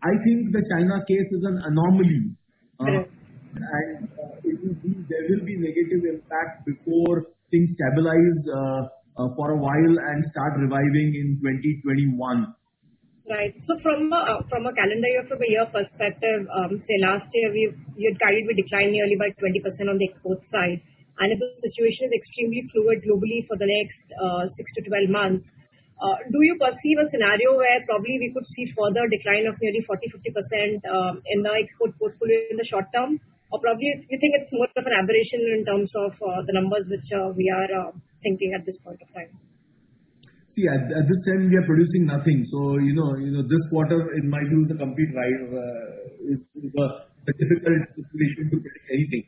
Speaker 1: I think the China case is an anomaly.
Speaker 11: Yes.
Speaker 1: There will be negative impact before things stabilize uh, uh, for a while and start reviving in 2021.
Speaker 11: Right. So from from a calendar year, from a year perspective, um, say last year, we had guided we decline nearly by 20% on the export side. And if the situation is extremely fluid globally for the next uh, six to 12 months, do you perceive a scenario where probably we could see further decline of nearly 40%-50% um, in the export portfolio in the short term? Probably you think it's more of an aberration in terms of uh, the numbers which uh, we are uh, thinking at this point of time?
Speaker 1: See, at this time, we are producing nothing. So you know, you know, this quarter, in my view, is a complete ride. It's a difficult situation to predict anything.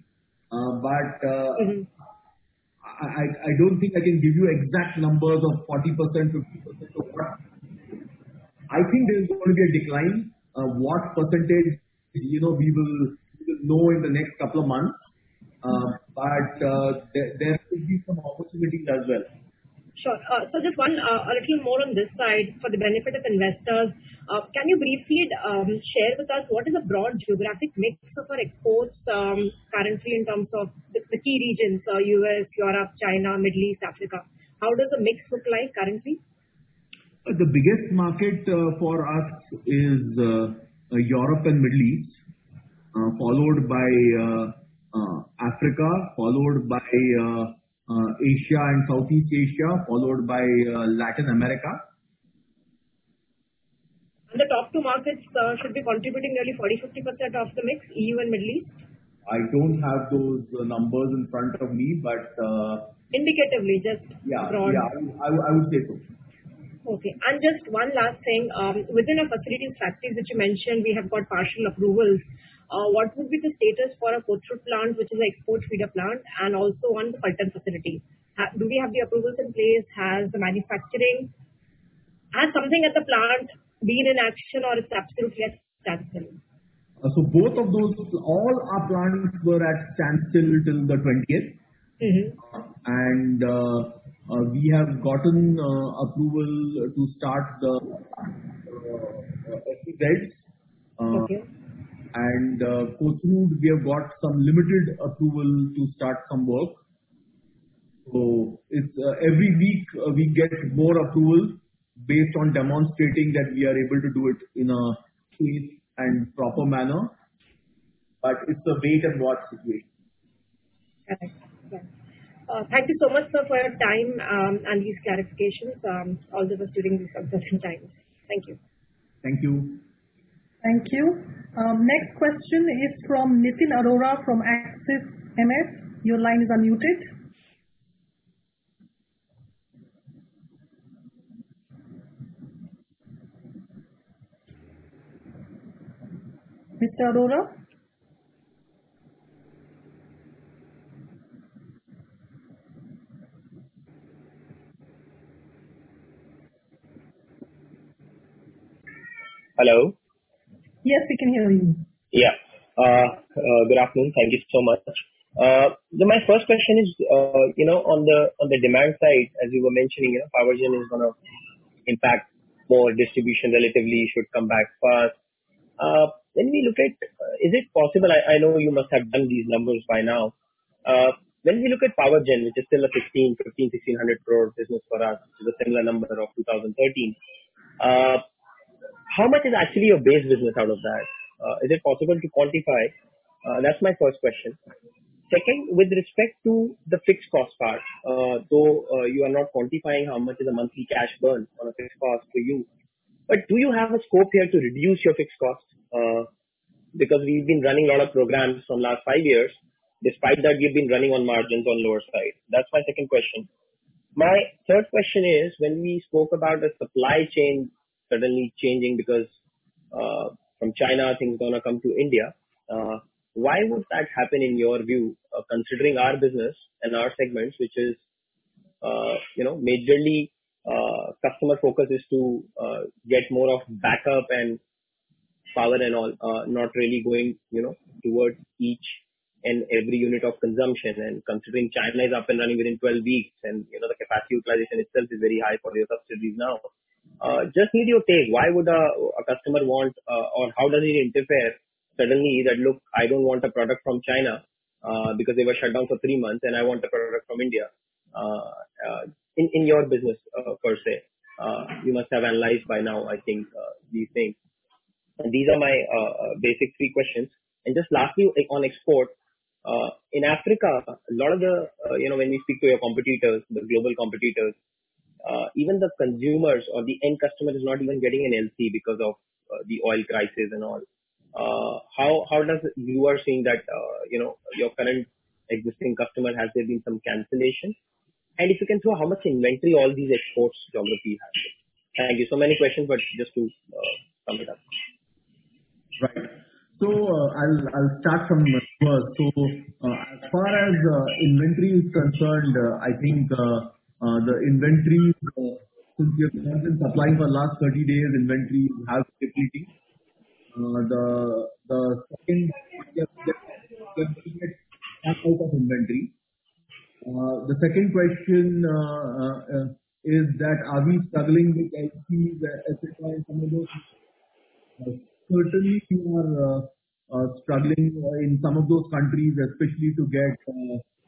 Speaker 1: But mm-hmm. I don't think I can give you exact numbers of 40%, 50% or what. I think there's going to be a decline. What percentage, you know we will know in the next couple of months. Uh, but uh, there could be some opportunities as well.
Speaker 11: Sure. Uh, so just one, a little more on this side for the benefit of investors. Can you briefly um, share with us what is the broad geographic mix of our exports um, currently in terms of the key regions, U.S., Europe, China, Middle East, Africa? How does the mix look like currently?
Speaker 1: The biggest market for us is Europe and Middle East, Uh, followed by uh, uh, Africa, followed by Asia and Southeast Asia, followed by Latin America.
Speaker 11: And the top two markets should be contributing nearly 40%-50% of the mix, EU and Middle East?
Speaker 1: I don't have those numbers in front of me. But.
Speaker 11: Indicatively, just broad.
Speaker 1: Yeah. I would say so.
Speaker 11: Okay. And just one last thing. Um, within our facilities factories that you mentioned, we have got partial approvals. Uh, what would be the status for our Kothur plant, which is an export feeder plant, and also on the Phaltan facility? Do we have the approvals in place? Has the manufacturing, has something at the plant been in action or it's absolutely at standstill?
Speaker 1: Uh, so both of those, all our plants were at standstill till the 20th. Mm-hmm. Uh, we have gotten approval to start the SEZs.
Speaker 11: Okay.
Speaker 1: Uh, Kothur, we have got some limited approval to start some work. So uh, every week uh, we get more approvals based on demonstrating that we are able to do it in a safe and proper manner. But it's a wait and watch situation.
Speaker 11: Correct. Thank you so much, sir, for your time um, and these clarifications. Um, all the best during these uncertain times. Thank you.
Speaker 1: Thank you.
Speaker 2: Thank you. Um, next question is from Nitin Arora from Axis MF. Your line is unmuted. Mr. Arora?
Speaker 12: Hello?
Speaker 2: Yes, we can hear you.
Speaker 12: Yeah. Good afternoon. Thank you so much. Uh my first question is you know, on the on the demand side, as you were mentioning, you know, power gen is going to impact more distribution relatively, should come back fast. Uh when we look at, is it possible, I know you must have done these numbers by now. Uh when we look at power gen, which is still a 1,500 crore-1,600 crore business for us, which is a similar number of 2013. How much is actually your base business out of that? Uh, is it possible to quantify? Uh, that's my first question. Second, with respect to the fixed cost part, uh, though you are not quantifying how much is a monthly cash burn on a fixed cost for you, but do you have a scope here to reduce your fixed costs? Because we've been running a lot of programs from last five years. Despite that, we've been running on margins on lower side. That's my second question. My third question is, when we spoke about the supply chain suddenly changing because uh, from China, things going to come to India, uh, why would that happen in your view, uh, considering our business and our segments, which is uh, you know, majorly customer focus is to get more of backup and power and all, not really going you know, towards each and every unit of consumption. And considering China is up and running within 12 weeks, and you know, the capacity utilization itself is very high for your subsidiaries now. Uh, just need your take. Why would a customer want, uh, or how does it interfere suddenly that, "Look, I don't want a product from China uh, because they were shut down for three months, and I want a product from India." In your business per se, you must have analyzed by now, I think, these things. These are my basic three questions. And just lastly, on export. In Africa, a lot of the, uh you know, when we speak to your competitors, the global competitors, Uh, even the consumers or the end customer is not even getting an LC because of uh, the oil crisis and all. Uh how how does you are seeing that uh, you know, your current existing customer, has there been some cancellation? And if you can throw how much inventory all these exports geography has. Thank you. So many questions, but just to sum it up.
Speaker 1: Right. So, I'll I'll start from first. So, As far as inventory is concerned, I think Uh, the inventory, uh, since we have been supplying for last 30 days, inventory has depleted. Uh, the second, we have out of inventory. The second question is that are we struggling with LCs, et cetera, in some of those? Certainly, we are struggling in some of those countries, especially to get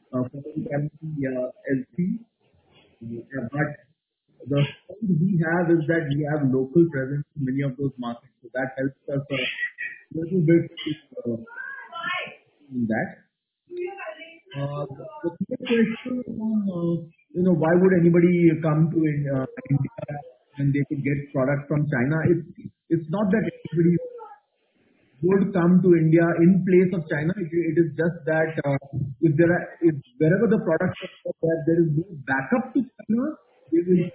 Speaker 1: foreign currency LC. But the strength we have is that we have local presence in many of those markets, so that helps us a little bit uh, in that. Uh, the third question on uh, you know, why would anybody come to India when they could get product from China? It's not that anybody would come to India in place of China. It is just that uh, wherever the products are, there is no backup to China. We will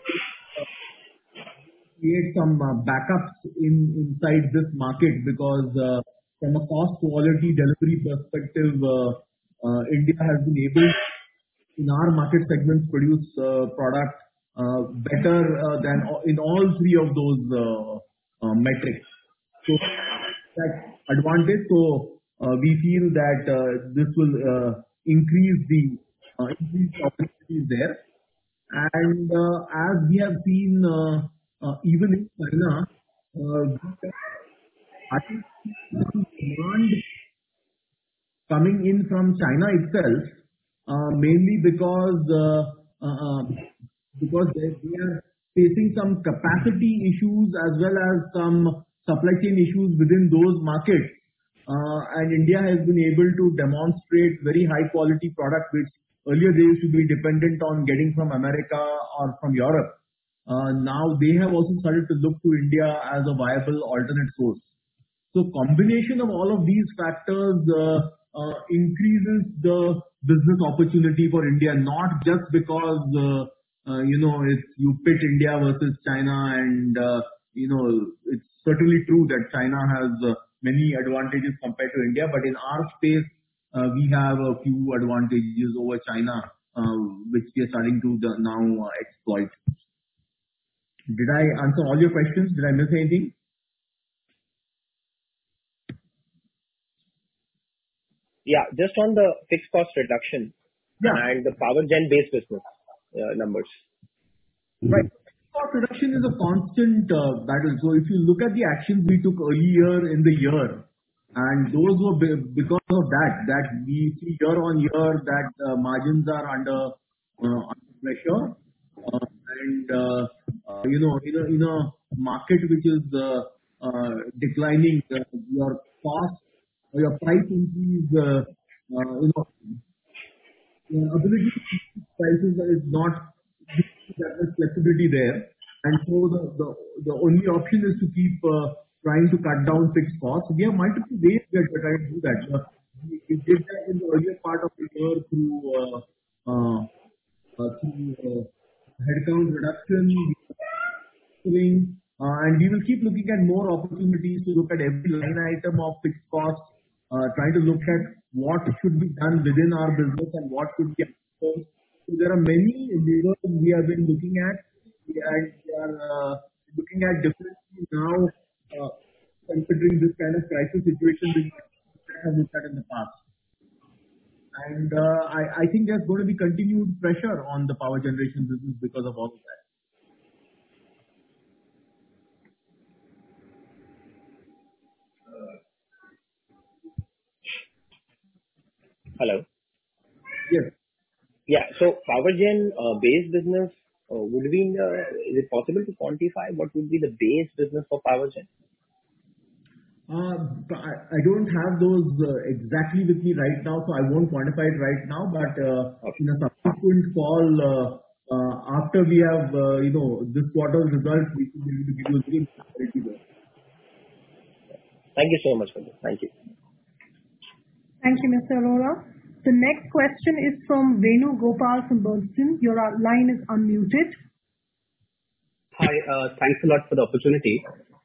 Speaker 1: create some uh, backups inside this market because uh, from a cost quality delivery perspective, India has been able, in our market segments, produce product better than in all three of those metrics. That advantage. So uh, we feel that uh, this will uh, increase the opportunities there. And as we have seen even in China, I think demand coming in from China itself, mainly because they are facing some capacity issues as well as some supply chain issues within those markets. Uh and India has been able to demonstrate very high-quality product, which earlier they used to be dependent on getting from America or from Europe. Uh, now they have also started to look to India as a viable alternate source. So combination of all of these factors uh, uh, increases the business opportunity for India, not just because you know you pit India versus China and uh you know it's certainly true that China has uh, many advantages compared to India. But in our space, uh, we have a few advantages over China, uh, which we are starting to now exploit. Did I answer all your questions? Did I miss anything?
Speaker 12: Yeah. Just on the fixed cost reduction.
Speaker 1: Yeah.
Speaker 12: The power gen base business numbers.
Speaker 1: Right. Cost reduction is a constant uh, battle. So if you look at the actions we took earlier in the year, and those were because of that that we see year-on-year that uh, margins are under uh, pressure. And you know in a market which is declining, your cost or your price increase, you know, ability to increase prices is not that much flexibility there. And so the only option is to keep uh, trying to cut down fixed costs. We have multiple ways we are trying to do that. Uh, we did that in the earlier part of the year through uh, headcount reduction, and we will keep looking at more opportunities to look at every line item of fixed costs, trying to look at what should be done within our business and what should be outsourced. There are many levers we have been looking at. and We are looking at differently now considering this kind of crisis situation we have looked at in the past. And uh I I think there's going to be continued pressure on the power generation business because of all of that.
Speaker 12: Hello?
Speaker 1: Yes.
Speaker 12: Yeah. So power gen uh, base business, uh, would be. is it possible to quantify what would be the base business for power gen?
Speaker 1: Uh, I don't have those exactly with me right now, so I won't quantify it right now. But in a subsequent call, after we have you know, this quarter's results, we should be able to give you a clear clarity there.
Speaker 12: Thank you so much for this. Thank you.
Speaker 2: Thank you, Mr. Arora. The next question is from Venugopal from Bernstein. Your line is unmuted.
Speaker 13: Hi. Uh, thanks a lot for the opportunity.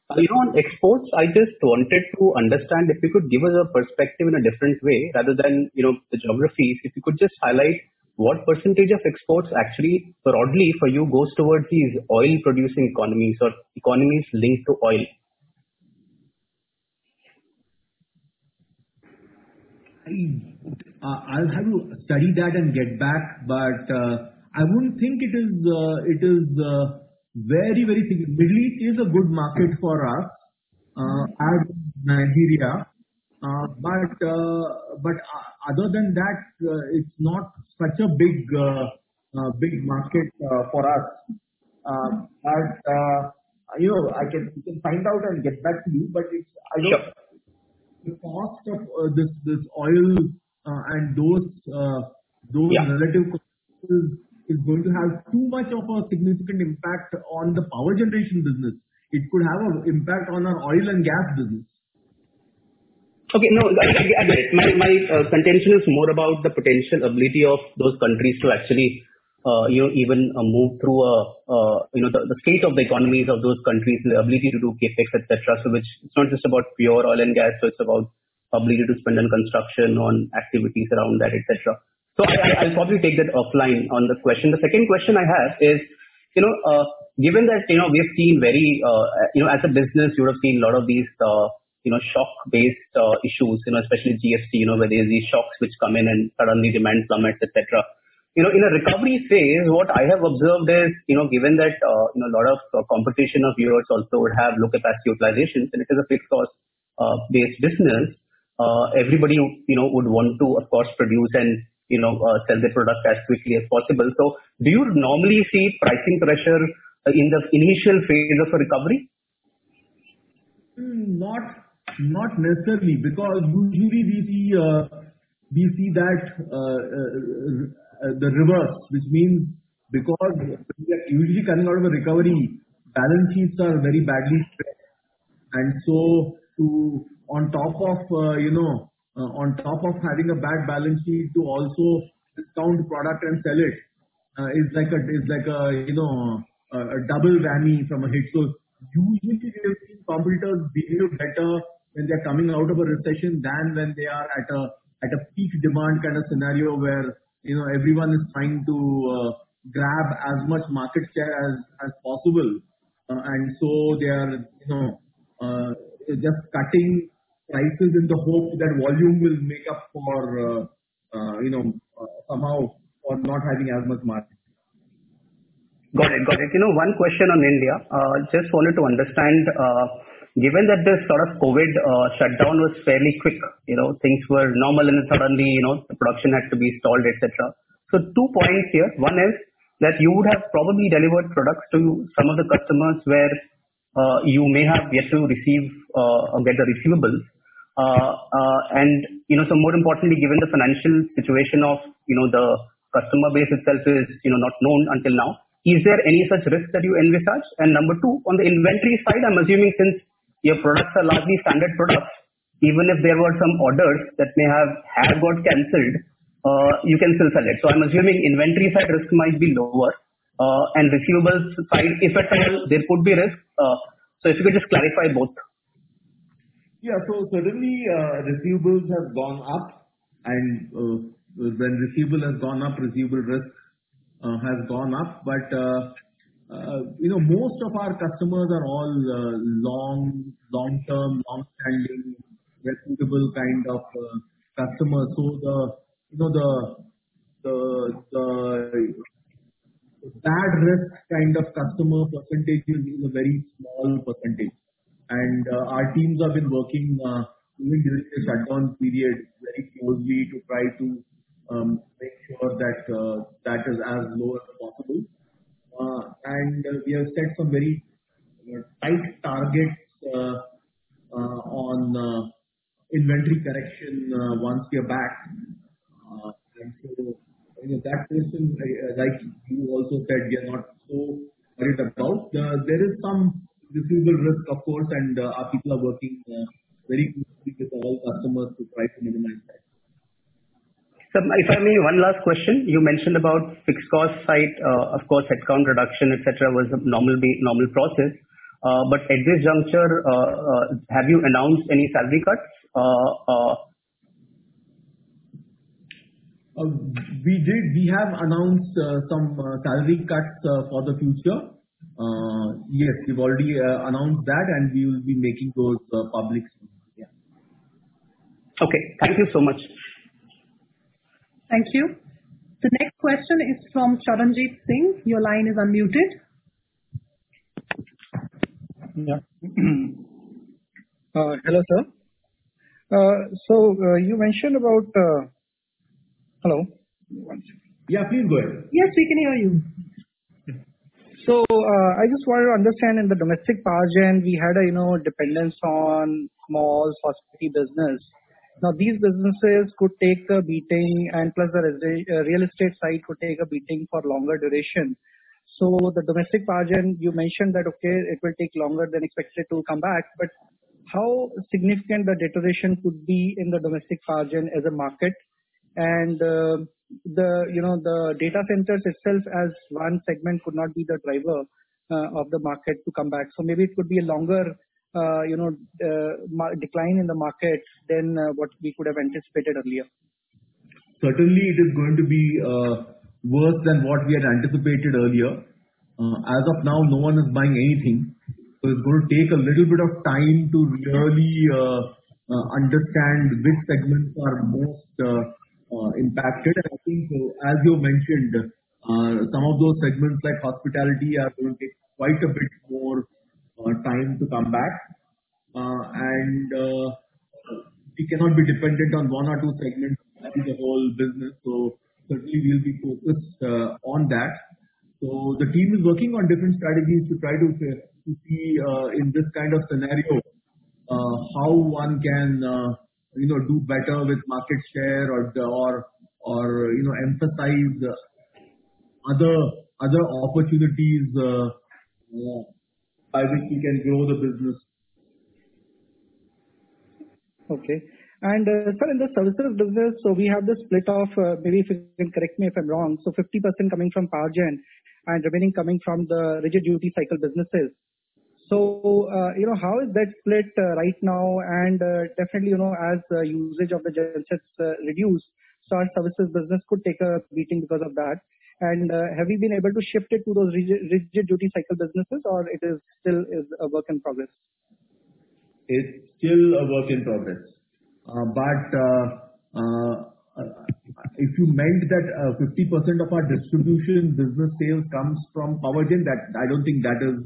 Speaker 13: Uh, you know, On exports, I just wanted to understand if you could give us a perspective in a different way rather than you know the geographies. If you could just highlight what percentage of exports actually broadly for you goes towards these oil-producing economies or economies linked to oil.
Speaker 1: Uh, I'll have to study that and get back, but uh, I wouldn't think it is uh, very very significant. Middle East is a good market for us, as Nigeria. But but other than that, it's not such a big big market for us. But you know, I can find out and get back to you.
Speaker 13: But it's- Sure.
Speaker 1: The cost of this, this oil and those those relative costs is going to have too much of a significant impact on the power generation business. It could have an impact on our oil and gas business.
Speaker 13: Okay. No, I get it. My contention is more about the potential ability of those countries to actually uh you know, even move through uh uh you know, the state of the economies of those countries, the ability to do CapEx, et cetera. It's not just about pure oil and gas, so it's about ability to spend on construction, on activities around that, et cetera. So I'll probably take that offline on the question. The second question I have is, you know, uh given that you know, we have seen very, uh you know, as a business, you would have seen a lot of these uh you know shock-based issues, you know, especially GFC, where there's these shocks which come in and suddenly demand plummets, et cetera. You know, in a recovery phase, what I have observed is, you know, given that you know a lot of competition of yours also would have low capacity utilizations, and it is a fixed cost-based business, Uh, everybody you know, would want to, of course, produce and you know, uh, sell their product as quickly as possible. So do you normally see pricing pressure uh, in the initial phase of a recovery?
Speaker 1: Mm, not not necessarily, because usually we see that the reverse, which means because we are usually coming out of a recovery, balance sheets are very badly stressed. On top of uh you know uh on top of having a bad balance sheet to also discount product and sell it is like a is like uh you know uh a double whammy from a hit. So usually we have seen competitors behave better when they're coming out of a recession than when they are at a at a peak demand kind of scenario where you know, everyone is trying to grab as much market share as possible. And so they are you know uh just cutting prices in the hope that volume will make up for uh, you know, somehow for not having as much margin.
Speaker 13: Got it. Got it. You know, one question on India. Uh, just wanted to understand, uh, given that this sort of COVID shutdown was fairly quick, you know, things were normal and suddenly, the production had to be stalled, etc. So Two points here. One is that you would have probably delivered products to some of the customers where you may have yet to receive or get the receivables. More importantly, given the financial situation of you know the customer base itself is you know not known until now, is there any such risk that you envisage? And number two, on the inventory side, I'm assuming since your products are largely standard products, even if there were some orders that may have have got canceled, uh you can still sell it. So I'm assuming inventory side risk might be lower, uh and receivables side, if at all, there could be risk. Uh so if you could just clarify both.
Speaker 1: Certainly, uh receivables have gone up, and when receivable has gone up, receivable risk has gone up. But uh uh you know most of our customers are all uh long-term, long-standing, reputable kind of customers. So the you know the the the bad risk kind of customer percentage is a very small percentage. And uh, our teams have been working uh, even during the shutdown period very closely to try to um, make sure that uh, that is as low as possible. And we have set some very tight targets on inventory correction once we are back. And so that portion, like you also said, we are not so worried about. There is some receivable risk, of course, and uh, our people are working uh, very closely with all customers to try to minimize that.
Speaker 13: If I may, one last question. You mentioned about fixed cost side, uh, of course, headcount reduction, et cetera, was a normal be normal process. But at this juncture, have you announced any salary cuts?
Speaker 1: We did. We have announced some salary cuts for the future. Uh, yes, we've already uh, announced that, and we will be making those uh, public soon. Yeah.
Speaker 13: Okay. Thank you so much.
Speaker 2: Thank you. The next question is from Charanjit Singh. Your line is unmuted.
Speaker 14: Yeah. Hello, sir. So you mentioned about Hello?
Speaker 1: Yeah, please go ahead.
Speaker 2: Yes, we can hear you.
Speaker 14: Uh, I just wanted to understand in the domestic power gen, we had a you know dependence on malls, hospitality business. Now, these businesses could take a beating, and plus the uh, real estate side could take a beating for longer duration. So the domestic power gen, you mentioned that, okay, it will take longer than expected to come back, but how significant the deterioration could be in the domestic power gen as a market? And uh, the you know the data centers itself as one segment could not be the driver uh, of the market to come back. So maybe it could be a longer uh, you know decline in the market than what we could have anticipated earlier.
Speaker 1: Certainly, it is going to be worse than what we had anticipated earlier. As of now, no one is buying anything. So it's going to take a little bit of time to really understand which segments are most Uh, impacted. I think, uh, as you mentioned, uh, some of those segments like hospitality are going to take quite a bit more time to come back. And we cannot be dependent on one or two segments as the whole business. So certainly, we'll be focused on that. So the team is working on different strategies to try to see, in this kind of scenario, how one can do better with market share or or or you know, emphasize other other opportunities uh, by which we can grow the business.
Speaker 14: Okay. And uh, sir, in the services business, so we have the split of, uh, maybe if you can correct me if I'm wrong, So 50% coming from power gen and remaining coming from the rigid duty cycle businesses. Uh, how is that split uh, right now? And uh definitely, you know, as usage of the gensets uh, reduce, our services business could take a beating because of that. And uh have you been able to shift it to those rigid duty cycle businesses, or it is still a work in progress?
Speaker 1: It's still a work in progress. But if you meant that 50% of our distribution business sales comes from power gen, that I don't think that is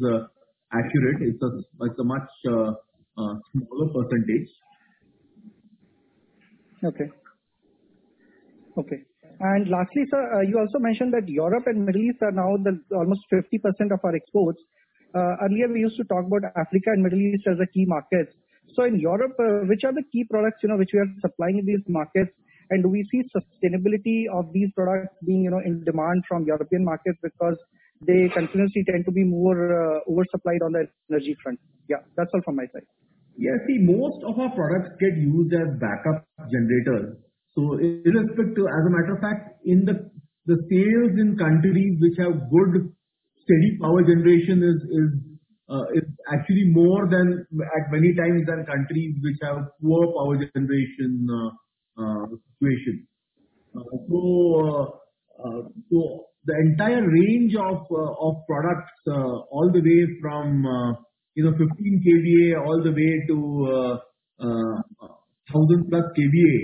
Speaker 1: accurate. It's a much uh, uh, smaller percentage.
Speaker 14: Okay. Okay. And lastly, sir, uh, you also mentioned that Europe and Middle East are now the almost 50% of our exports. Earlier, we used to talk about Africa and Middle East as the key markets. So in Europe, which are the key products you know which we are supplying in these markets? And do we see sustainability of these products being you know in demand from European markets because they continuously tend to be more uh, oversupplied on the energy front? Yeah, that's all from my side.
Speaker 1: Yeah. See, most of our products get used as backup generators. So irrespective, as a matter of fact, in the the sales in countries which have good, steady power generation is is uh is actually more than at many times than countries which have poor power generation uh, uh, situation. The entire range of uh, of products, uh, all the way from uh, 15 kVA all the way to 1,000+ kVA,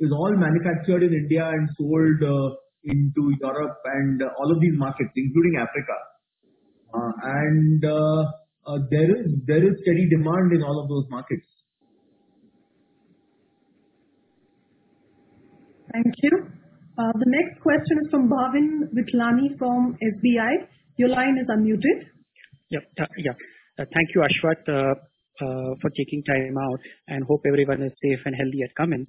Speaker 1: is all manufactured in India and sold into Europe and all of these markets, including Africa. And there is steady demand in all of those markets.
Speaker 2: Thank you. Uh, the next question is from Bhavin Vithlani from SBI. Your line is unmuted.
Speaker 15: Yep. Uh, uh, thank you, Ashwath, for taking time out, and hope everyone is safe and healthy at Cummins.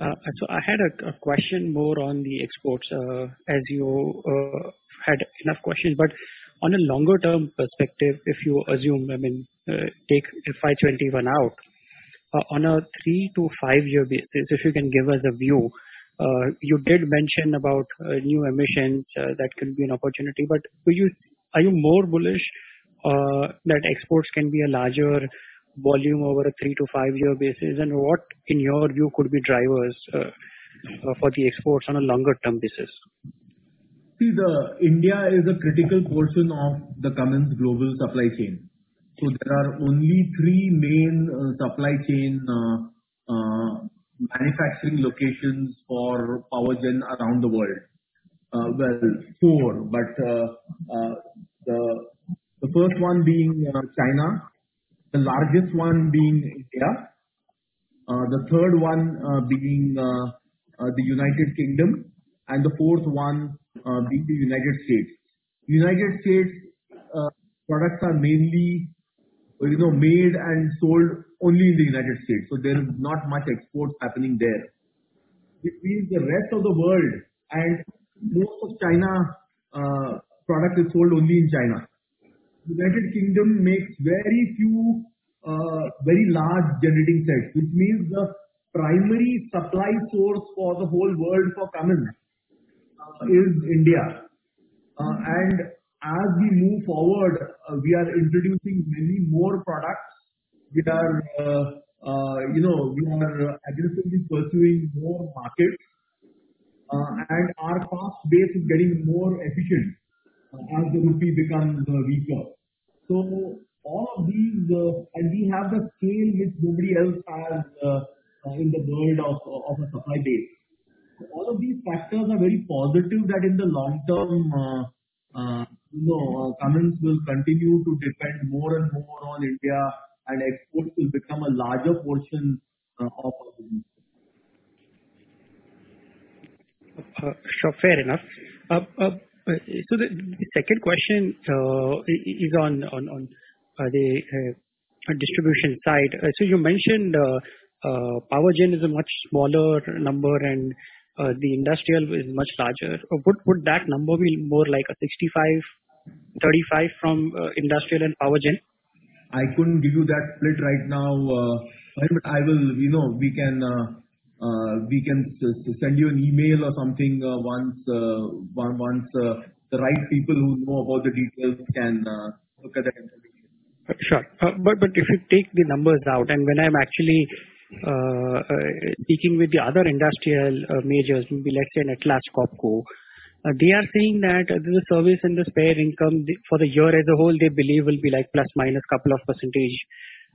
Speaker 15: I had a question more on the exports, as you had enough questions. But on a longer-term perspective, if you assume, I mean uh take FY 2021 out, on a three to five-year basis, if you can give us a view. Uh, you did mention about uh, new emissions, uh, that can be an opportunity. But are you more bullish that exports can be a larger volume over a three to five-year basis? And what, in your view, could be drivers for the exports on a longer-term basis?
Speaker 1: See, the India is a critical portion of the Cummins global supply chain. So there are only three main supply chain manufacturing locations for power gen around the world. Uh, well, four, but uh, uh, the first one being China, the largest one being India, the third one being the United Kingdom, and the fourth one being the United States. United States products are mainly you know made and sold only in the United States, so there is not much exports happening there. Means the rest of the world and most of China uh, product is sold only in China. United Kingdom makes very few uh, very large generating sets, which means the primary supply source for the whole world for Cummins uh, is India. And as we move forward, we are introducing many more products. We are uh uh you know, we are uh aggressively pursuing more markets, uh, and our cost base is getting more efficient uh, as the rupee becomes uh, weaker. So all of these, and we have the scale which nobody else has in the world of of a supply base. All of these factors are very positive that in the long term, you know, Cummins will continue to depend more and more on India, and exports will become a larger portion uh, of our business.
Speaker 15: Uh, sure. Fair enough. Uh, so the second question is on the distribution side. So you mentioned power gen is a much smaller number and the industrial is much larger. Would that number be more like a 65/35 from industrial and power gen?
Speaker 1: I couldn't give you that split right now. Uh, but I will. You know, we can uh, uh, we can send you an email or something once once the right people who know about the details can look at that information.
Speaker 15: Sure. But but if you take the numbers out, and when I'm actually speaking with the other industrial majors, maybe let's say an Atlas Copco, Uh, they are saying that uh, the service and the spare income for the year as a whole, they believe will be like plus minus couple of percentage.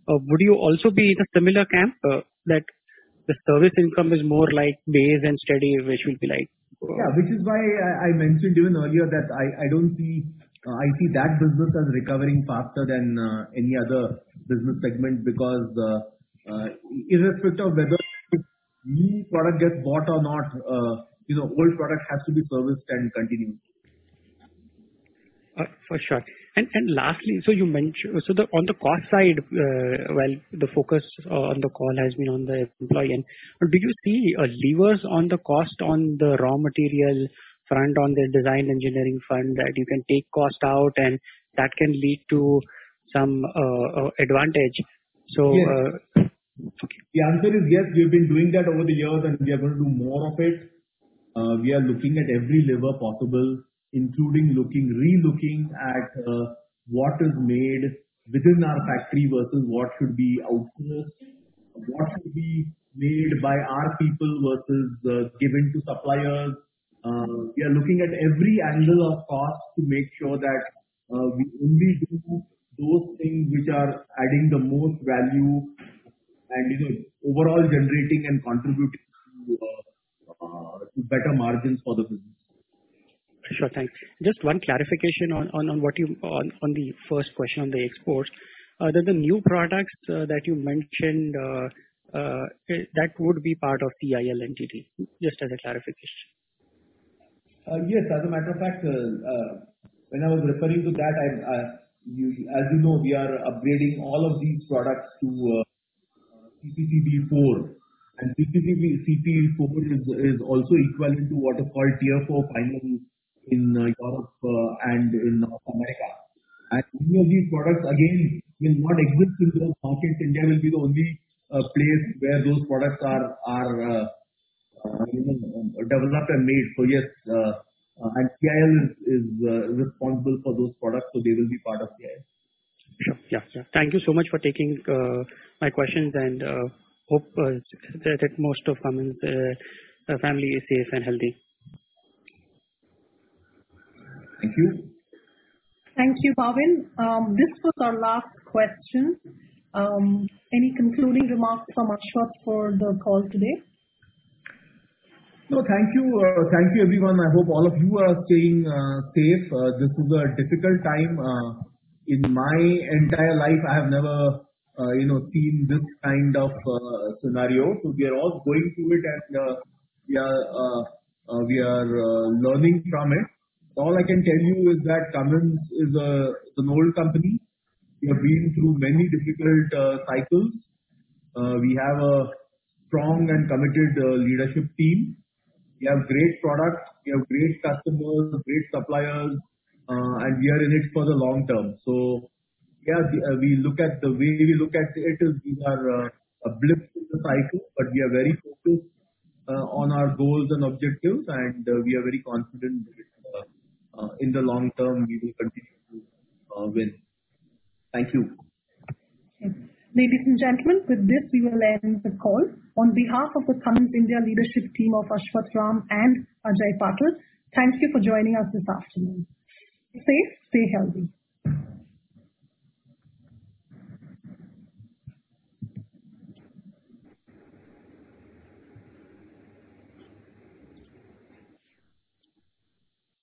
Speaker 15: Uh, would you also be in a similar camp that the service income is more like base and steady, which will be like?
Speaker 1: Yeah. Which is why I mentioned even earlier that I don't see I see that business as recovering faster than any other business segment because irrespective of whether new product gets bought or not, old product has to be serviced and continued.
Speaker 15: Uh, for sure. And and lastly, so you mention uh so the on the cost side, uh, while the focus uh, on the call has been on the employee do you see levers on the cost on the raw material front, on the design engineering front that you can take cost out and that can lead to some advantage?
Speaker 1: Yes. The answer is yes. We've been doing that over the years, and we are going to do more of it. Uh, we are looking at every lever possible, including looking re-looking at uh, what is made within our factory versus what should be outsourced, what should be made by our people versus uh, given to suppliers. We are looking at every angle of cost to make sure that we only do those things which are adding the most value and you know, overall generating and contributing to better margins for the business.
Speaker 15: Sure. Thanks. Just one clarification on on what you on on the first question on the exports. Uh, the new products uh, that you mentioned, uh, that would be part of CIL entity, just as a clarification.
Speaker 1: Yes. As a matter of fact, when I was referring to that, I as you know, we are upgrading all of these products to CPCB IV. CPCB IV is also equivalent to what are called Tier 4 final in uh, Europe uh, and in North America. Many of these products, again, will not exist in those markets. India will be the only uh, place where those products are are developed and made. So yes, and CIL is responsible for those products, so they will be part of CIL.
Speaker 15: Sure. Yeah. Thank you so much for taking my questions and hope uh, that most of Cummins uh, uh, family is safe and healthy.
Speaker 1: Thank you.
Speaker 2: Thank you, Bhavin. Um, this was our last question. Um, any concluding remarks from Ashwath for the call today?
Speaker 1: No, thank you. Thank you, everyone. I hope all of you are staying safe. This is a difficult time. In my entire life, I have never Uh, seen this kind of uh, scenario. So we are all going through it, and uh, we are we are learning from it. All I can tell you is that Cummins is a an old company. We have been through many difficult cycles. We have a strong and committed leadership team. We have great products, we have great customers, great suppliers, and we are in it for the long term. Yeah, uh, we look at the way we look at it is these are uh, a blip in the cycle, but we are very focused uh, on our goals and objectives, and we are very confident that in the long term, we will continue to win. Thank you.
Speaker 2: Ladies and gentlemen, with this, we will end the call. On behalf of the Cummins India leadership team of Ashwath Ram and Ajay Patil, thank you for joining us this afternoon. Stay safe, stay healthy.